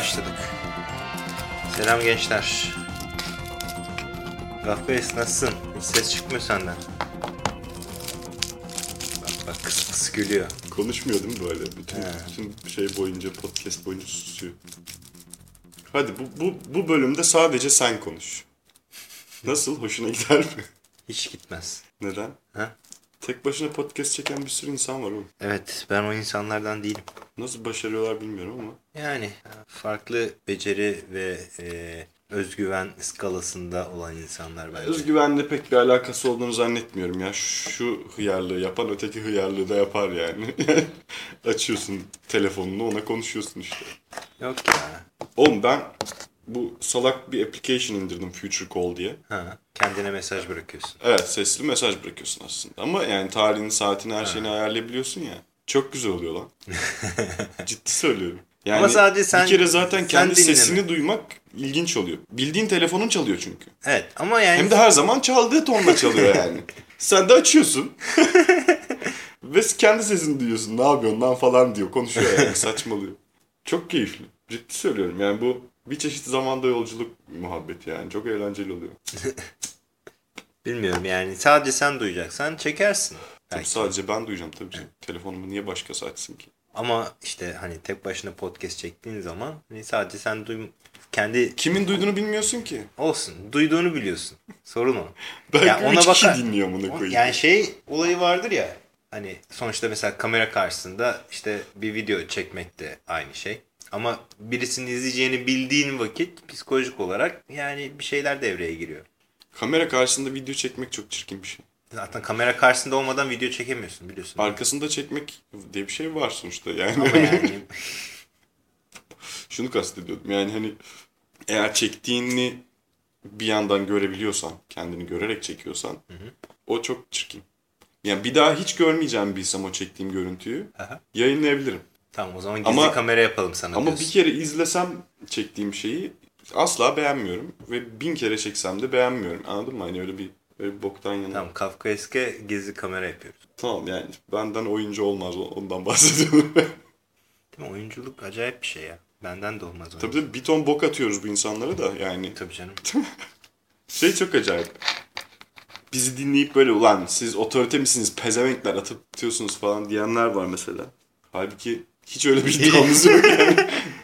Başladık. Selam gençler. Gafbes nasılsın? Hiç ses çıkmıyor senden. Bak bak kıs kıs gülüyor. Konuşmuyor değil mi böyle? Bütün, He. bütün şey boyunca, podcast boyunca susuyor. Hadi bu, bu, bu bölümde sadece sen konuş. Nasıl? Hoşuna gider mi? Hiç gitmez. Neden? Ha? Tek başına podcast çeken bir sürü insan var oğlum. Evet ben o insanlardan değilim. Nasıl başarıyorlar bilmiyorum ama. Yani farklı beceri ve e, özgüven skalasında olan insanlar bence. Özgüvenle pek bir alakası olduğunu zannetmiyorum ya. Şu hıyarlığı yapan öteki hıyarlığı da yapar yani. Açıyorsun telefonunu ona konuşuyorsun işte. Yok ya. Oğlum ben bu salak bir application indirdim Future Call diye. Ha, kendine mesaj bırakıyorsun. Evet sesli mesaj bırakıyorsun aslında. Ama yani tarihini, saatini, her şeyini ayarlayabiliyorsun ya. Çok güzel oluyor lan. Ciddi söylüyorum. Yani Ama sadece sen- bir kere zaten kendi dinleme. sesini duymak ilginç oluyor. Bildiğin telefonun çalıyor çünkü. Evet ama yani Hem de her zaman çaldığı tonla çalıyor yani. Sen de açıyorsun. Ve kendi sesini duyuyorsun. Ne yapıyorsun lan falan diyor. Konuşuyor yani saçmalıyor. Çok keyifli. Ciddi söylüyorum yani bu bir çeşit zamanda yolculuk muhabbeti yani. Çok eğlenceli oluyor. bilmiyorum yani sadece sen duyacaksan çekersin. Tabii Belki. sadece ben duyacağım tabii. canım. Telefonumu niye başkası açsın ki? Ama işte hani tek başına podcast çektiğin zaman hani sadece sen duy kendi Kimin duyduğunu bilmiyorsun ki. olsun duyduğunu biliyorsun. Sorun o. Belki Ya ona bakar- dinliyor bunu koyayım. Yani şey olayı vardır ya hani sonuçta mesela kamera karşısında işte bir video çekmek de aynı şey. Ama birisinin izleyeceğini bildiğin vakit psikolojik olarak yani bir şeyler devreye giriyor. Kamera karşısında video çekmek çok çirkin bir şey. Zaten kamera karşısında olmadan video çekemiyorsun biliyorsun. Arkasında çekmek diye bir şey var sonuçta yani. Ama yani Şunu kastediyordum yani hani eğer çektiğini bir yandan görebiliyorsan, kendini görerek çekiyorsan o çok çirkin. Yani bir daha hiç görmeyeceğim bilsem o çektiğim görüntüyü Aha. yayınlayabilirim. Tamam o zaman gizli Ama- kamera yapalım sana Ama diyorsun. bir kere izlesem çektiğim şeyi asla beğenmiyorum. Ve bin kere çeksem de beğenmiyorum. Anladın mı? Hani öyle bir, öyle bir boktan yanı. Tamam Kafkaeske gizli kamera yapıyoruz. Tamam yani benden oyuncu olmaz ondan bahsediyorum. Değil mi? Oyunculuk acayip bir şey ya. Benden de olmaz oyunculuk. Tabii de bir ton bok atıyoruz bu insanlara da yani. Tabii canım. Şey çok acayip. Bizi dinleyip böyle ulan siz otorite misiniz pezevenkler atıp tutuyorsunuz falan diyenler var mesela. Halbuki hiç öyle bir iddiamız yok yani.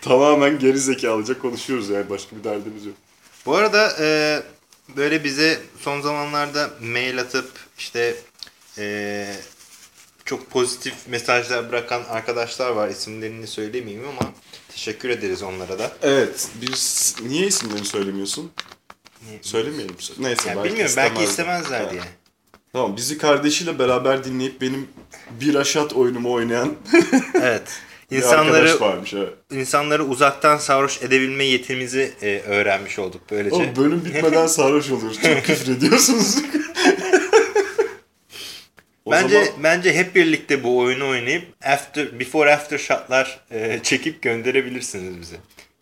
Tamamen geri zekalıca konuşuyoruz yani başka bir derdimiz yok. Bu arada e, böyle bize son zamanlarda mail atıp işte e, çok pozitif mesajlar bırakan arkadaşlar var. İsimlerini söylemeyeyim ama teşekkür ederiz onlara da. Evet. Bir, niye isimlerini söylemiyorsun? Söylemeyelim. Neyse. Yani belki bilmiyorum belki istemezler. istemezler Ha. diye. Tamam bizi kardeşiyle beraber dinleyip benim bir aşat oyunumu oynayan Evet. İnsanları varmış. Evet. insanları uzaktan sarhoş edebilme yetimizi e, öğrenmiş olduk böylece. Oğlum bölüm bitmeden sarhoş oluyoruz. Çok küfür ediyorsunuz. O bence zaman bence hep birlikte bu oyunu oynayıp after before after shotlar e, çekip gönderebilirsiniz bize.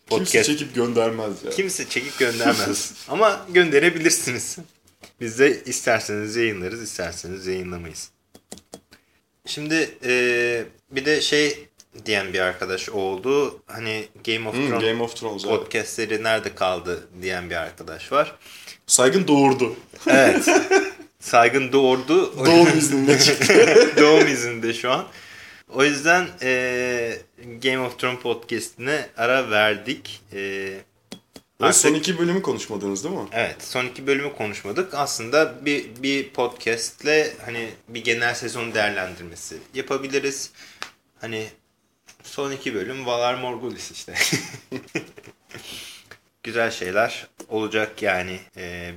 kimse çekip göndermez ya. Kimse çekip göndermez. Ama gönderebilirsiniz. Biz de isterseniz yayınlarız, isterseniz yayınlamayız. Şimdi e, bir de şey diyen bir arkadaş oldu. Hani Game of Hmm, Thrones Game of Thrones. evet. podcastleri nerede kaldı diyen bir arkadaş var. Saygın doğurdu. Evet. Saygın doğurdu. Doğum izninde çıktı. Doğum izninde şu an. O yüzden e, Game of Thrones podcastine ara verdik. E, artık- son iki bölümü konuşmadınız değil mi? Evet, son iki bölümü konuşmadık. Aslında bir bir podcast'le hani bir genel sezon değerlendirmesi yapabiliriz. Hani son iki bölüm Valar Morghulis işte. Güzel şeyler olacak yani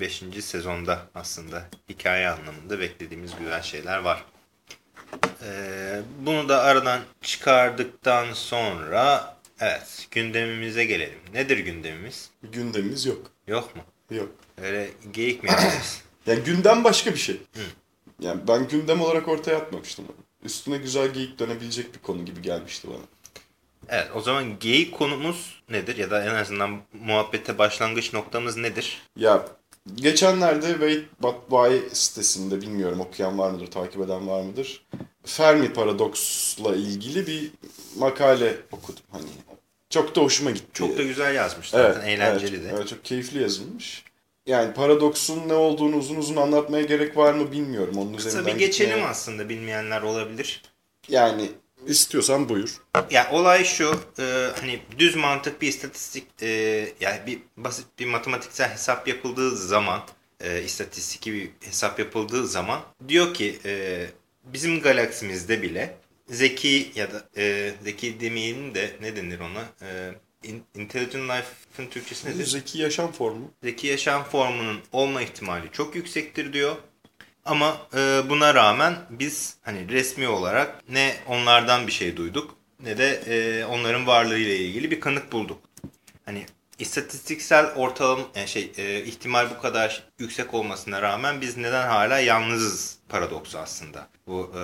5. sezonda aslında hikaye anlamında beklediğimiz güzel şeyler var. E, bunu da aradan çıkardıktan sonra evet gündemimize gelelim. Nedir gündemimiz? Gündemimiz yok. Yok mu? Yok. Öyle geyik mi yapacağız? Yani gündem başka bir şey. Yani ben gündem olarak ortaya atmamıştım. Üstüne güzel geyik dönebilecek bir konu gibi gelmişti bana. Evet o zaman geyik konumuz nedir? Ya da en azından muhabbete başlangıç noktamız nedir? Ya geçenlerde Wait But Why sitesinde bilmiyorum okuyan var mıdır, takip eden var mıdır? Fermi paradoksla ilgili bir makale okudum. Hani Çok da hoşuma gitti. Çok da güzel yazmış zaten. Eğlenceli evet, de. Evet, çok keyifli yazılmış. Yani paradoksun ne olduğunu uzun uzun anlatmaya gerek var mı bilmiyorum. Onun Kısa bir geçelim gitmeye- aslında bilmeyenler olabilir. Yani istiyorsan buyur. Ya olay şu, e, hani düz mantık bir istatistik, e, yani bir basit bir matematiksel hesap yapıldığı zaman, e, istatistiki bir hesap yapıldığı zaman diyor ki e, bizim galaksimizde bile zeki ya da e, zeki demeyelim de ne denir ona? E, in- intelligent life'ın Türkçesi nedir? Zeki yaşam formu. Zeki yaşam formunun olma ihtimali çok yüksektir diyor. Ama e, buna rağmen biz hani resmi olarak ne onlardan bir şey duyduk ne de e, onların varlığıyla ilgili bir kanıt bulduk. Hani istatistiksel ortalama yani şey e, ihtimal bu kadar yüksek olmasına rağmen biz neden hala yalnızız paradoksu aslında. Bu e,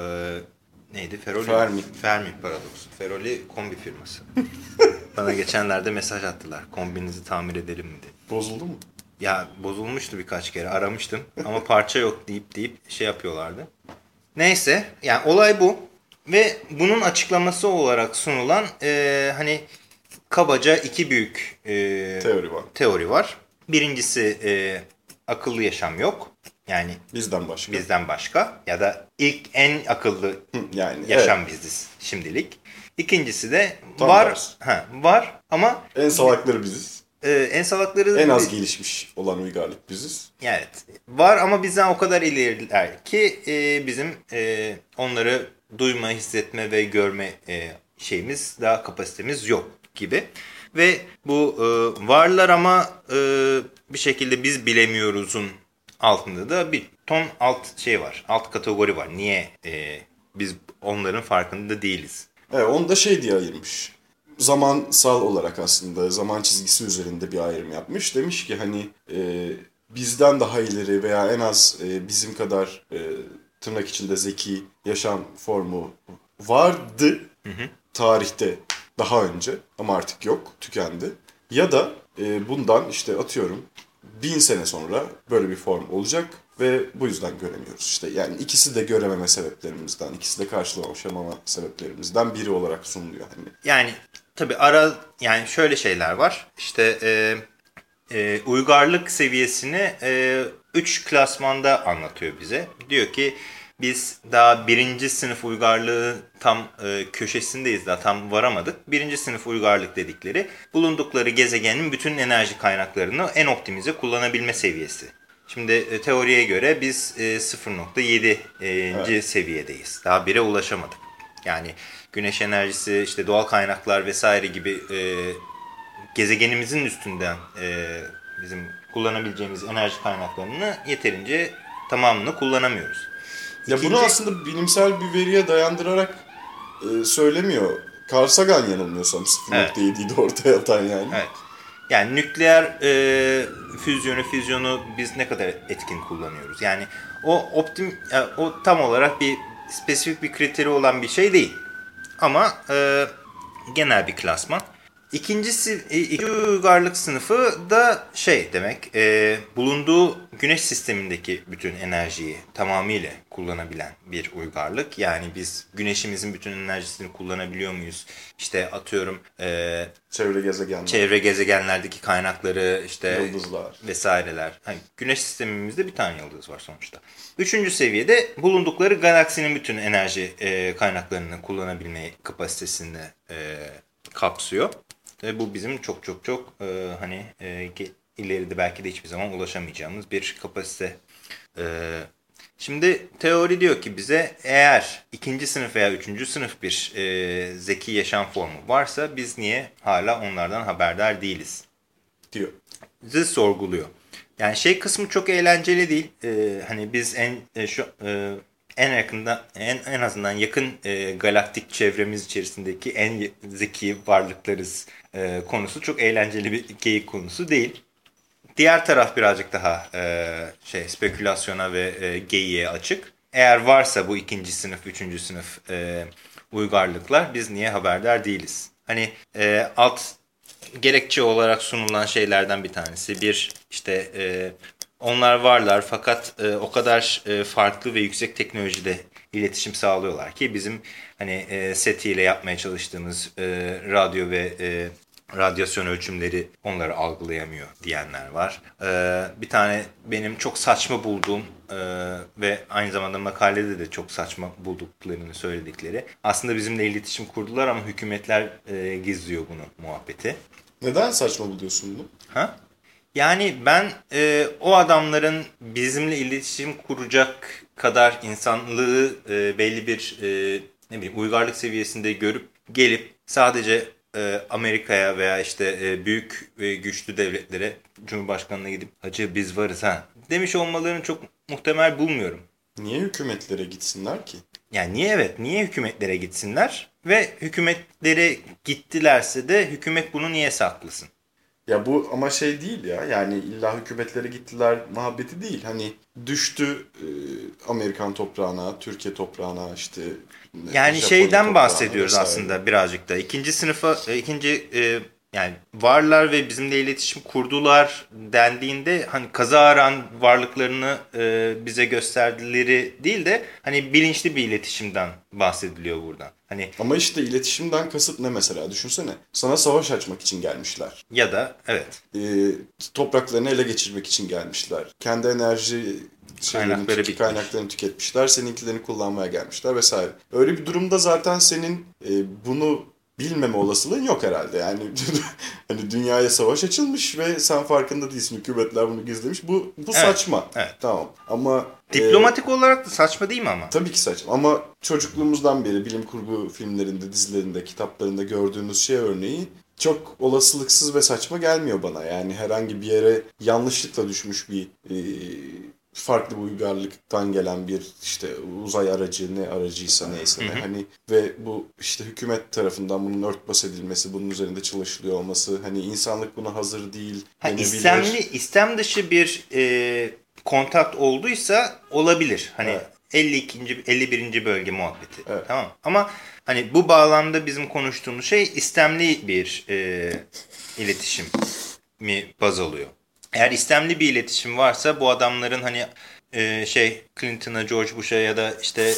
neydi? Feroli. Fermi. Fermi paradoksu. Feroli kombi firması. Bana geçenlerde mesaj attılar. Kombinizi tamir edelim mi diye. Bozuldu mu? Ya bozulmuştu birkaç kere aramıştım ama parça yok deyip deyip şey yapıyorlardı. Neyse yani olay bu ve bunun açıklaması olarak sunulan e, hani kabaca iki büyük e, Teori var. teori var. Birincisi e, akıllı yaşam yok yani Bizden başka. bizden başka ya da ilk en akıllı Yani yaşam evet. biziz şimdilik. İkincisi de Tam var ha, var ama En salakları biziz. E, en salakları En az gelişmiş olan uygarlık biziz. Evet. Var ama bizden o kadar ileriler ki e, bizim e, onları duyma, hissetme ve görme e, şeyimiz daha kapasitemiz yok gibi. Ve bu e, varlar ama e, bir şekilde biz bilemiyoruzun altında da bir ton alt şey var. Alt kategori var. Niye e, biz onların farkında değiliz? Evet, onu da şey diye ayırmış. Zamansal olarak aslında zaman çizgisi üzerinde bir ayrım yapmış. Demiş ki hani e, bizden daha ileri veya en az e, bizim kadar e, tırnak içinde zeki yaşam formu vardı tarihte daha önce ama artık yok, tükendi. Ya da e, bundan işte atıyorum bin sene sonra böyle bir form olacak ve bu yüzden göremiyoruz. İşte yani ikisi de görememe sebeplerimizden, ikisi de karşılamama sebeplerimizden biri olarak sunuluyor. Hani Yani tabii ara yani şöyle şeyler var. İşte e, e, uygarlık seviyesini 3 klasmanda anlatıyor bize. Diyor ki biz daha birinci sınıf uygarlığı tam e, köşesindeyiz daha tam varamadık. Birinci sınıf uygarlık dedikleri bulundukları gezegenin bütün enerji kaynaklarını en optimize kullanabilme seviyesi. Şimdi e, teoriye göre biz e, 0.7. e, seviyedeyiz. Daha 1'e ulaşamadık. Yani güneş enerjisi, işte doğal kaynaklar vesaire gibi e, gezegenimizin üstünden e, bizim kullanabileceğimiz enerji kaynaklarını yeterince tamamını kullanamıyoruz. Ya İkinci- bunu aslında bilimsel bir veriye dayandırarak e, söylemiyor. Carl Sagan yanılmıyorsam 0.7'ydi ortaya atan yani. Evet. Yani nükleer e, füzyonu, füzyonu biz ne kadar etkin kullanıyoruz? Yani o optim, ya o tam olarak bir spesifik bir kriteri olan bir şey değil. Ama e, genel bir klasman. İkincisi, e, iki uygarlık sınıfı da şey demek, e, bulunduğu güneş sistemindeki bütün enerjiyi tamamıyla kullanabilen bir uygarlık. Yani biz güneşimizin bütün enerjisini kullanabiliyor muyuz? İşte atıyorum e, Çevre gezegenler, çevre gezegenlerdeki kaynakları işte yıldızlar. vesaireler. Hani güneş sistemimizde bir tane yıldız var sonuçta. Üçüncü seviyede bulundukları galaksinin bütün enerji e, kaynaklarını kullanabilme kapasitesini e, kapsıyor. Ve bu bizim çok çok çok e, hani e, ileride belki de hiçbir zaman ulaşamayacağımız bir kapasite. E, şimdi teori diyor ki bize eğer ikinci sınıf veya üçüncü sınıf bir e, zeki yaşam formu varsa biz niye hala onlardan haberdar değiliz? diyor. bizi sorguluyor. Yani şey kısmı çok eğlenceli değil. Ee, hani biz en e, şu e, en yakında en en azından yakın e, galaktik çevremiz içerisindeki en zeki varlıklarız e, konusu çok eğlenceli bir geyik konusu değil. Diğer taraf birazcık daha e, şey spekülasyona ve e, geyiğe açık. Eğer varsa bu ikinci sınıf, üçüncü sınıf e, uygarlıklar biz niye haberdar değiliz? Hani e, alt gerekçe olarak sunulan şeylerden bir tanesi. Bir işte e, onlar varlar fakat e, o kadar e, farklı ve yüksek teknolojide iletişim sağlıyorlar ki bizim hani e, SETI ile yapmaya çalıştığımız e, radyo ve e, radyasyon ölçümleri onları algılayamıyor diyenler var. Ee, bir tane benim çok saçma bulduğum e, ve aynı zamanda makalede de çok saçma bulduklarını söyledikleri. Aslında bizimle iletişim kurdular ama hükümetler e, gizliyor bunu muhabbeti. Neden saçma buluyorsun bunu? Ha? Yani ben e, o adamların bizimle iletişim kuracak kadar insanlığı e, belli bir e, ne bileyim uygarlık seviyesinde görüp gelip sadece e, Amerika'ya veya işte e, büyük ve güçlü devletlere Cumhurbaşkanı'na gidip hacı biz varız ha demiş olmalarını çok muhtemel bulmuyorum. Niye hükümetlere gitsinler ki? Yani niye evet niye hükümetlere gitsinler ve hükümetlere gittilerse de hükümet bunu niye saklasın? Ya bu ama şey değil ya. Yani illa hükümetlere gittiler muhabbeti değil. Hani düştü e, Amerikan toprağına, Türkiye toprağına işte Yani Japonya şeyden bahsediyoruz vesaire. aslında birazcık da. İkinci sınıfa, e, ikinci e, yani varlar ve bizimle iletişim kurdular dendiğinde hani kaza aran varlıklarını e, bize gösterdileri değil de hani bilinçli bir iletişimden bahsediliyor buradan. Hani Ama işte iletişimden kasıt ne mesela? Düşünsene. Sana savaş açmak için gelmişler. ya da evet E, topraklarını ele geçirmek için gelmişler. Kendi enerji Kaynakları bitmiş. kaynaklarını tüketmişler. Seninkilerini kullanmaya gelmişler vesaire. Öyle bir durumda zaten senin e, bunu bilmeme olasılığın yok herhalde. Yani hani dünyaya savaş açılmış ve sen farkında değilsin. Hükümetler bunu gizlemiş. Bu bu Evet, saçma. evet. Tamam. Ama e, diplomatik olarak da saçma değil mi ama? Tabii ki saçma ama çocukluğumuzdan beri bilim kurgu filmlerinde, dizilerinde, kitaplarında gördüğümüz şey örneği çok olasılıksız ve saçma gelmiyor bana. Yani herhangi bir yere yanlışlıkla düşmüş bir e, farklı bir uygarlıktan gelen bir işte uzay aracı ne aracıysa neyse de hani ve bu işte hükümet tarafından bunun örtbas edilmesi, bunun üzerinde çalışılıyor olması hani insanlık buna hazır değil. Ha, istemli, istem dışı bir e, kontak olduysa olabilir. Hani Evet. 52. 51. bölge muhabbeti. Evet. Tamam. Ama hani bu bağlamda bizim konuştuğumuz şey istemli bir e, iletişim mi baz alıyor. Eğer istemli bir iletişim varsa bu adamların hani e, şey Clinton'a, George Bush'a ya da işte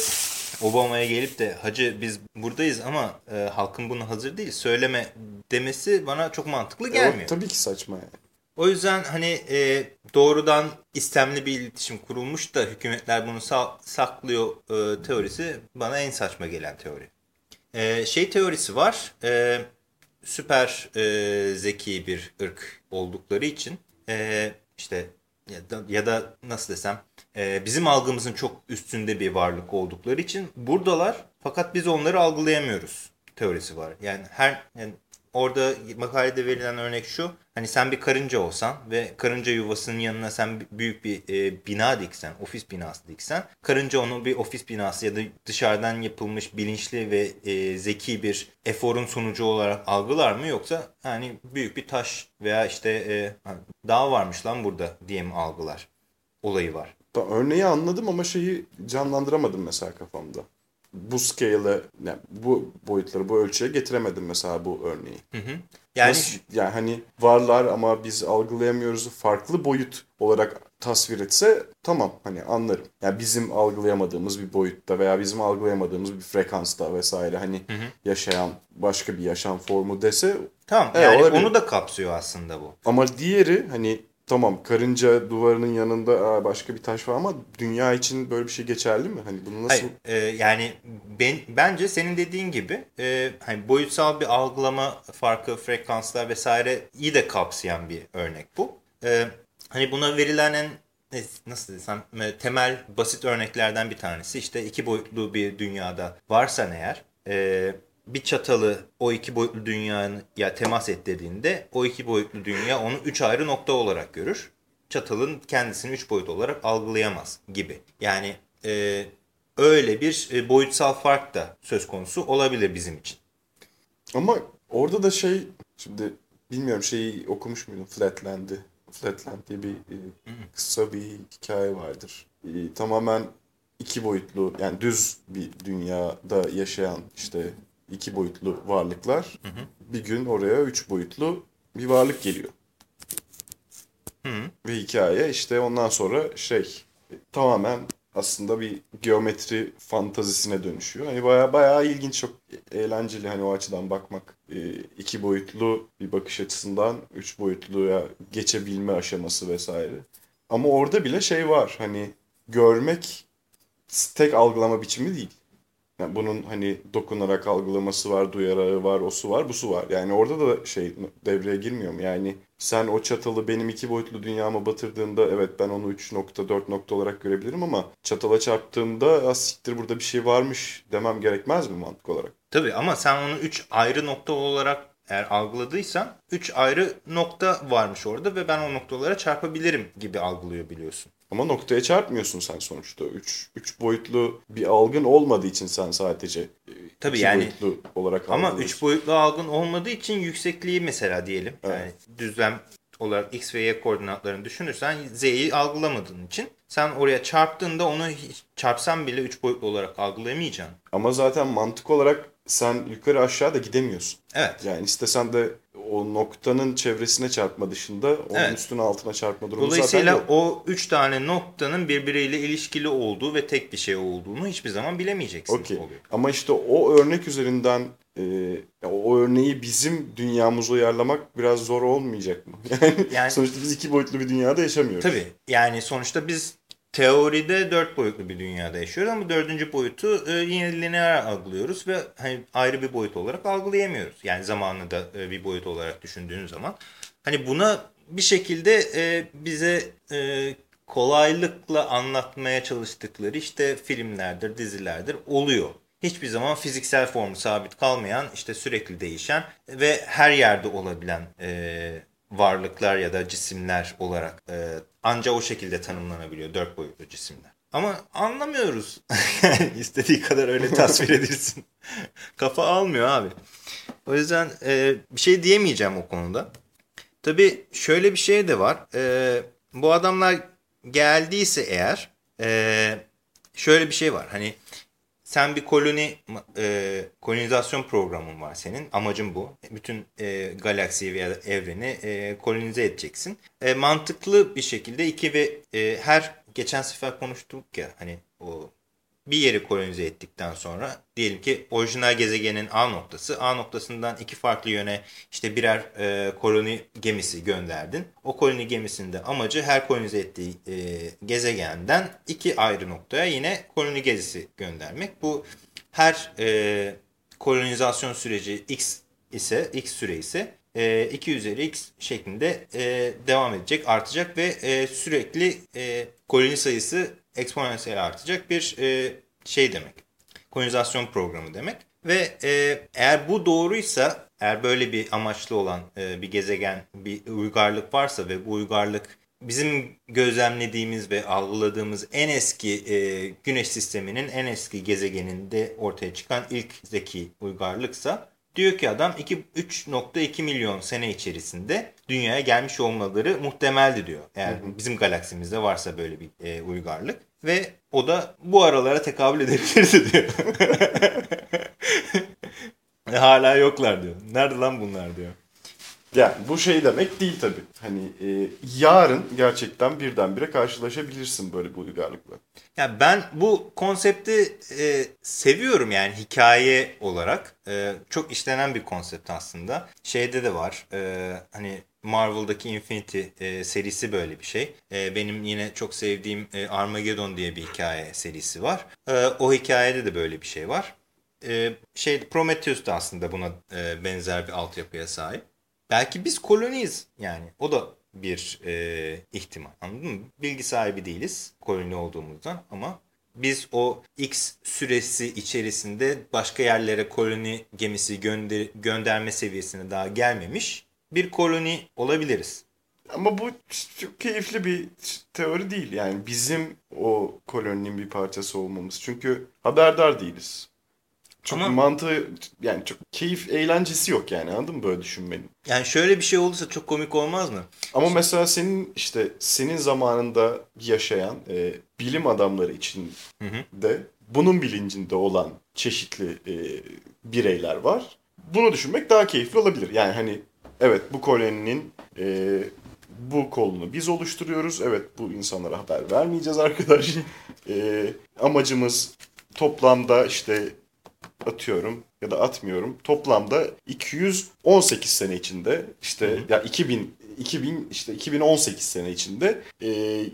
Obama'ya gelip de hacı biz buradayız ama e, halkın buna hazır değil söyleme demesi bana çok mantıklı gelmiyor. tabii ki saçma yani. O yüzden hani e, doğrudan istemli bir iletişim kurulmuş da hükümetler bunu sa- saklıyor e, teorisi bana en saçma gelen teori. E, şey teorisi var. E, süper e, zeki bir ırk oldukları için e, işte ya da, ya da nasıl desem e, bizim algımızın çok üstünde bir varlık oldukları için buradalar fakat biz onları algılayamıyoruz teorisi var. Yani her yani orada makalede verilen örnek şu. Hani sen bir karınca olsan ve karınca yuvasının yanına sen büyük bir e, bina diksen, ofis binası diksen, karınca onu bir ofis binası ya da dışarıdan yapılmış bilinçli ve e, zeki bir eforun sonucu olarak algılar mı yoksa hani büyük bir taş veya işte e, dağ varmış lan burada diye mi algılar? Olayı var. Örneği anladım ama şeyi canlandıramadım mesela kafamda. Bu scale'e, yani bu boyutları, bu ölçüye getiremedim mesela bu örneği. Hı hı. Yani Nasıl- yani hani varlar ama biz algılayamıyoruz farklı boyut olarak tasvir etse tamam hani anlarım. Yani bizim algılayamadığımız bir boyutta veya bizim algılayamadığımız bir frekansta vesaire hani yaşayan başka bir yaşam formu dese tamam Evet, yani olabilir. onu da kapsıyor aslında bu. ama diğeri hani tamam karınca duvarının yanında aa, başka bir taş var ama dünya için böyle bir şey geçerli mi? Hani bunu nasıl Hayır, e, yani ben bence senin dediğin gibi e, hani boyutsal bir algılama farkı, frekanslar vesaire iyi de kapsayan bir örnek bu. E, hani buna verilen en ne- nasıl desem e, temel basit örneklerden bir tanesi işte iki boyutlu bir dünyada varsan eğer e, bir çatalı o iki boyutlu dünyaya temas ettirdiğinde o iki boyutlu dünya onu üç ayrı nokta olarak görür. Çatalın kendisini üç boyut olarak algılayamaz gibi. Yani e, öyle bir e, boyutsal fark da söz konusu olabilir bizim için. Ama orada da şey şimdi bilmiyorum şeyi okumuş muydun Flatland'i? Flatland diye bir e, kısa bir hikaye vardır. E, tamamen iki boyutlu yani düz bir dünyada yaşayan işte iki boyutlu varlıklar bir gün oraya üç boyutlu bir varlık geliyor. Ve hikaye işte ondan sonra şey tamamen aslında bir geometri fantazisine dönüşüyor. Hani bayağı bayağı ilginç, çok eğlenceli hani o açıdan bakmak. E, iki boyutlu bir bakış açısından üç boyutluya geçebilme aşaması vesaire. Ama orada bile şey var hani görmek tek algılama biçimi değil. Yani bunun hani dokunarak algılaması var, duyarağı var, o su var, bu su var. Yani orada da şey devreye girmiyor mu? Yani sen o çatalı benim iki boyutlu dünyama batırdığında evet ben onu 3 nokta 4 nokta olarak görebilirim ama çatala çarptığımda asiktir burada bir şey varmış demem gerekmez mi mantık olarak? Tabii ama sen onu 3 ayrı nokta olarak eğer algıladıysan 3 ayrı nokta varmış orada ve ben o noktalara çarpabilirim gibi algılıyor biliyorsun. Ama noktaya çarpmıyorsun sen sonuçta. Üç, üç boyutlu bir algın olmadığı için sen sadece e, Tabii yani, boyutlu olarak Ama algılıyorsun. 3 boyutlu algın olmadığı için yüksekliği mesela diyelim. Evet. Yani düzlem olarak x ve y koordinatlarını düşünürsen z'yi algılamadığın için sen oraya çarptığında onu çarpsan bile 3 boyutlu olarak algılayamayacaksın. Ama zaten mantık olarak sen yukarı aşağı da gidemiyorsun. Evet. Yani istesen de o noktanın çevresine çarpma dışında onun Evet. üstüne altına çarpma durumu Dolayısıyla zaten yok. o 3 tane noktanın birbiriyle ilişkili olduğu ve tek bir şey olduğunu hiçbir zaman bilemeyeceksin. Okey. oluyor. Ama işte o örnek üzerinden e, o örneği bizim dünyamıza uyarlamak biraz zor olmayacak mı? Yani, Yani- sonuçta biz iki boyutlu bir dünyada yaşamıyoruz. Tabii yani sonuçta biz teoride dört boyutlu bir dünyada yaşıyoruz ama dördüncü boyutu e, yine lineer algılıyoruz ve hani ayrı bir boyut olarak algılayamıyoruz. Yani zamanı da e, bir boyut olarak düşündüğün zaman. Hani buna bir şekilde e, bize e, kolaylıkla anlatmaya çalıştıkları işte filmlerdir, dizilerdir oluyor. Hiçbir zaman fiziksel formu sabit kalmayan, işte sürekli değişen ve her yerde olabilen e, varlıklar ya da cisimler olarak e, anca o şekilde tanımlanabiliyor dört boyutlu cisimler. Ama anlamıyoruz. Yani İstediği kadar öyle tasvir edilsin. Kafa almıyor abi. O yüzden e, bir şey diyemeyeceğim o konuda. Tabii şöyle bir şey de var. E, bu adamlar geldiyse eğer e, şöyle bir şey var. Hani sen bir koloni e, kolonizasyon programın var senin. Amacın bu. Bütün e, galaksiyi veya evreni e, kolonize edeceksin. E, mantıklı bir şekilde iki ve e, her geçen sefer konuştuk ya hani o bir yeri kolonize ettikten sonra diyelim ki orijinal gezegenin A noktası. A noktasından iki farklı yöne işte birer e, koloni gemisi gönderdin. O koloni gemisinde amacı her kolonize ettiği e, gezegenden iki ayrı noktaya yine koloni gezisi göndermek. Bu her e, kolonizasyon süreci X ise X süre ise e, 2 üzeri X şeklinde e, devam edecek, artacak ve e, sürekli e, koloni sayısı eksponansiyel artacak bir e, şey demek. Kolonizasyon programı demek. Ve e, eğer bu doğruysa, eğer böyle bir amaçlı olan e, bir gezegen, bir uygarlık varsa ve bu uygarlık bizim gözlemlediğimiz ve algıladığımız en eski e, güneş sisteminin en eski gezegeninde ortaya çıkan ilk zeki uygarlıksa diyor ki adam 2 3.2 milyon sene içerisinde dünyaya gelmiş olmaları muhtemeldi diyor. Eğer bizim galaksimizde varsa böyle bir e, uygarlık ve o da bu aralara tekabül edebilirdi diyor. Hala yoklar diyor. Nerede lan bunlar diyor. Yani bu şey demek değil tabii. Hani e, yarın gerçekten birdenbire karşılaşabilirsin böyle bir uygarlıkla. Ya ben bu konsepti e, seviyorum yani hikaye olarak. E, çok işlenen bir konsept aslında. Şeyde de var. E, hani Marvel'daki Infinity e, serisi böyle bir şey. E, benim yine çok sevdiğim e, Armageddon diye bir hikaye serisi var. E, o hikayede de böyle bir şey var. E, şey Prometheus da aslında buna e, benzer bir altyapıya sahip. Belki biz koloniyiz yani. O da bir e, ihtimal. Anladın mı? Bilgi sahibi değiliz koloni olduğumuzdan ama biz o X süresi içerisinde başka yerlere koloni gemisi gönder gönderme seviyesine daha gelmemiş bir koloni olabiliriz. Ama bu çok keyifli bir teori değil. Yani bizim o koloninin bir parçası olmamız. Çünkü haberdar değiliz. Çok Ama- mantığı yani çok keyif eğlencesi yok yani anladın mı böyle düşünmenin. Yani şöyle bir şey olursa çok komik olmaz mı? Ama mesela senin işte senin zamanında yaşayan e, bilim adamları için Hı hı. de bunun bilincinde olan çeşitli e, bireyler var. Bunu düşünmek daha keyifli olabilir. Yani hani evet bu koloninin e, bu kolunu biz oluşturuyoruz. Evet bu insanlara haber vermeyeceğiz arkadaş. Ee, amacımız toplamda işte atıyorum ya da atmıyorum. Toplamda 218 sene içinde işte ya 2000 2000 işte 2018 sene içinde e,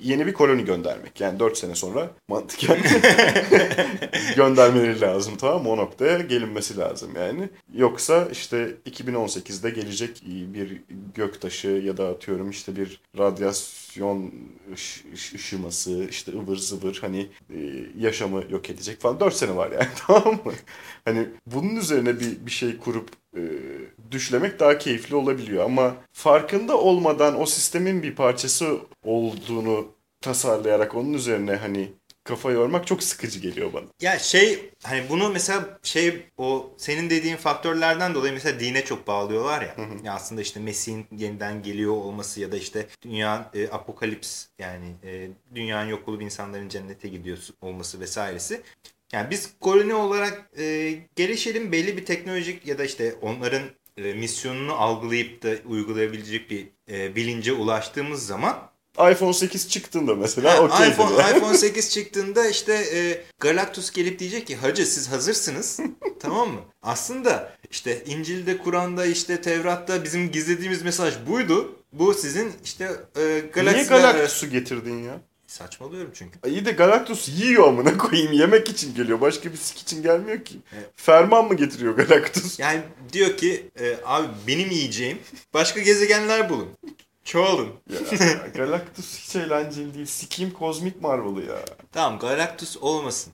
yeni bir koloni göndermek. Yani 4 sene sonra mantıken göndermeleri lazım tamam mı? O noktaya gelinmesi lazım yani. Yoksa işte 2018'de gelecek bir göktaşı ya da atıyorum işte bir radyasyon ış- ış- ışıması işte ıvır zıvır hani e, yaşamı yok edecek falan. 4 sene var yani tamam mı? Hani bunun üzerine bir, bir şey kurup e, düşlemek daha keyifli olabiliyor ama farkında olmadan o sistemin bir parçası olduğunu tasarlayarak onun üzerine hani kafa yormak çok sıkıcı geliyor bana. Ya şey hani bunu mesela şey o senin dediğin faktörlerden dolayı mesela dine çok bağlıyorlar ya. ya aslında işte Mesih'in yeniden geliyor olması ya da işte dünya e, apokalips yani e, dünyanın yok olup insanların cennete gidiyor olması vesairesi. Yani biz koloni olarak e, gelişelim belli bir teknolojik ya da işte onların e, misyonunu algılayıp da uygulayabilecek bir e, bilince ulaştığımız zaman iPhone 8 çıktığında mesela Ha, okeydir. iPhone, iPhone 8 çıktığında işte e, Galactus gelip diyecek ki hacı siz hazırsınız tamam mı? Aslında işte İncil'de, Kur'an'da, işte Tevrat'ta bizim gizlediğimiz mesaj buydu. Bu sizin işte e, Niye galaksiler arası- Galactus'u getirdin ya? Saçmalıyorum çünkü. İyi de Galactus yiyor amına koyayım. Yemek için geliyor. Başka bir sik için gelmiyor ki. Evet. Ferman mı getiriyor Galactus? Yani diyor ki e, abi benim yiyeceğim başka gezegenler bulun. Çoğalın. Ya, Galactus hiç eğlenceli değil. Sikiyim kozmik Marvel'ı ya. Tamam Galactus olmasın.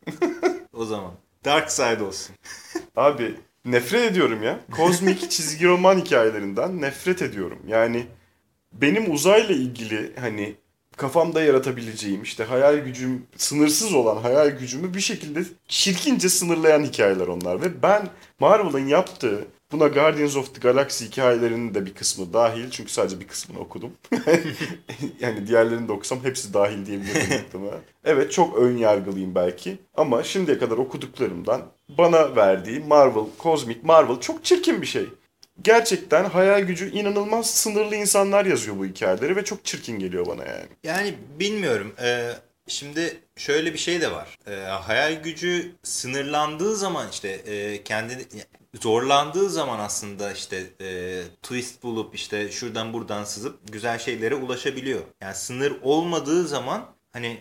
o zaman. Dark Side olsun. Abi nefret ediyorum ya. Kozmik çizgi roman hikayelerinden nefret ediyorum. Yani benim uzayla ilgili hani kafamda yaratabileceğim işte hayal gücüm sınırsız olan hayal gücümü bir şekilde çirkince sınırlayan hikayeler onlar ve ben Marvel'ın yaptığı buna Guardians of the Galaxy hikayelerinin de bir kısmı dahil çünkü sadece bir kısmını okudum. yani diğerlerini de okusam hepsi dahil diyebilirim. Evet çok ön yargılıyım belki ama şimdiye kadar okuduklarımdan bana verdiği Marvel, Cosmic Marvel çok çirkin bir şey. Gerçekten hayal gücü inanılmaz sınırlı insanlar yazıyor bu hikayeleri ve çok çirkin geliyor bana yani. Yani bilmiyorum. Ee, şimdi şöyle bir şey de var. Ee, hayal gücü sınırlandığı zaman işte e, kendini zorlandığı zaman aslında işte e, twist bulup işte şuradan buradan sızıp güzel şeylere ulaşabiliyor. Yani sınır olmadığı zaman hani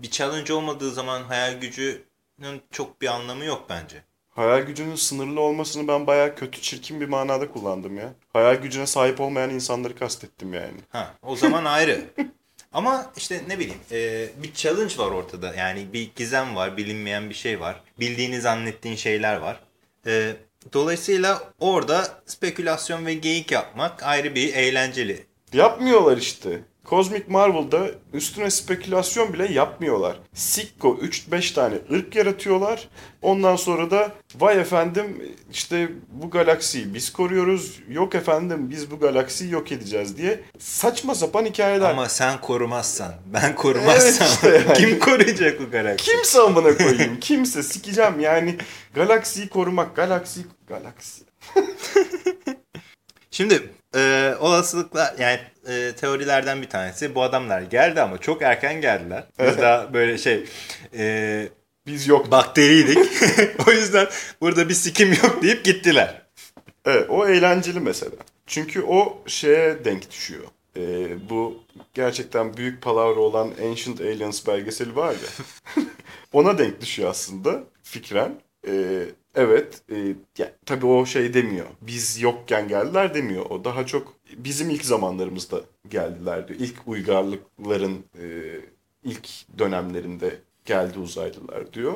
bir challenge olmadığı zaman hayal gücünün çok bir anlamı yok bence. Hayal gücünün sınırlı olmasını ben bayağı kötü çirkin bir manada kullandım ya. Hayal gücüne sahip olmayan insanları kastettim yani. Ha, o zaman ayrı. Ama işte ne bileyim e, bir challenge var ortada. Yani bir gizem var, bilinmeyen bir şey var. Bildiğini zannettiğin şeyler var. E, dolayısıyla orada spekülasyon ve geyik yapmak ayrı bir eğlenceli. Yapmıyorlar işte. Cosmic Marvel'da üstüne spekülasyon bile yapmıyorlar. Sikko 3-5 tane ırk yaratıyorlar. Ondan sonra da vay efendim işte bu galaksiyi biz koruyoruz. Yok efendim biz bu galaksiyi yok edeceğiz diye saçma sapan hikayeler. Ama sen korumazsan, ben korumazsam Evet işte yani. kim koruyacak bu galaksiyi? Kimse amına koyayım. Kimse sikeceğim yani. Galaksiyi korumak. Galaksi. Galaksi. Şimdi e, olasılıklar yani e, teorilerden bir tanesi bu adamlar geldi ama çok erken geldiler. Biz daha böyle şey e, Biz yok. bakteriydik. o yüzden burada bir sikim yok deyip gittiler. Evet o eğlenceli mesela. Çünkü o şeye denk düşüyor. Ee, bu gerçekten büyük palavra olan Ancient Aliens belgeseli var ya. ona denk düşüyor aslında fikren. Ee, evet e, ya, tabii o şey demiyor. Biz yokken geldiler demiyor. O daha çok bizim ilk zamanlarımızda geldiler diyor. İlk uygarlıkların e, ilk dönemlerinde geldi uzaylılar diyor.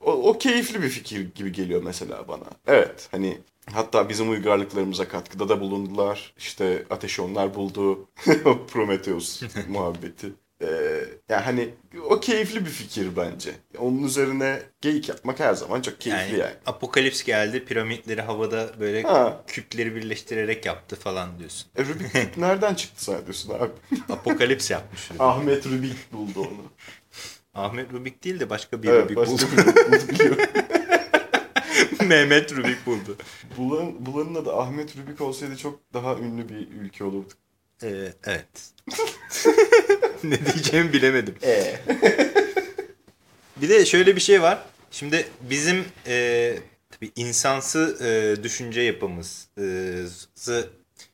O, o keyifli bir fikir gibi geliyor mesela bana. Evet hani hatta bizim uygarlıklarımıza katkıda da bulundular. İşte ateşi onlar buldu. Prometheus muhabbeti. Ee, yani hani o keyifli bir fikir bence. Onun üzerine geyik yapmak her zaman çok keyifli Yani, yani. apokalips geldi piramitleri havada böyle Ha. küpleri birleştirerek yaptı falan diyorsun. E, Rubik Küp nereden çıktı zannediyorsun abi? Apokalips yapmış. Ahmet Rubik buldu onu. Ahmet Rubik değil de başka bir evet Rubik başka buldu. bir Rubik biliyorum. Mehmet Rubik buldu. Bulan, bulanın adı Ahmet Rubik olsaydı çok daha ünlü bir ülke olurdu. Ee, evet. ne diyeceğimi bilemedim. E. Bir de şöyle bir şey var. Şimdi bizim e, tabii insansı e, düşünce yapımızı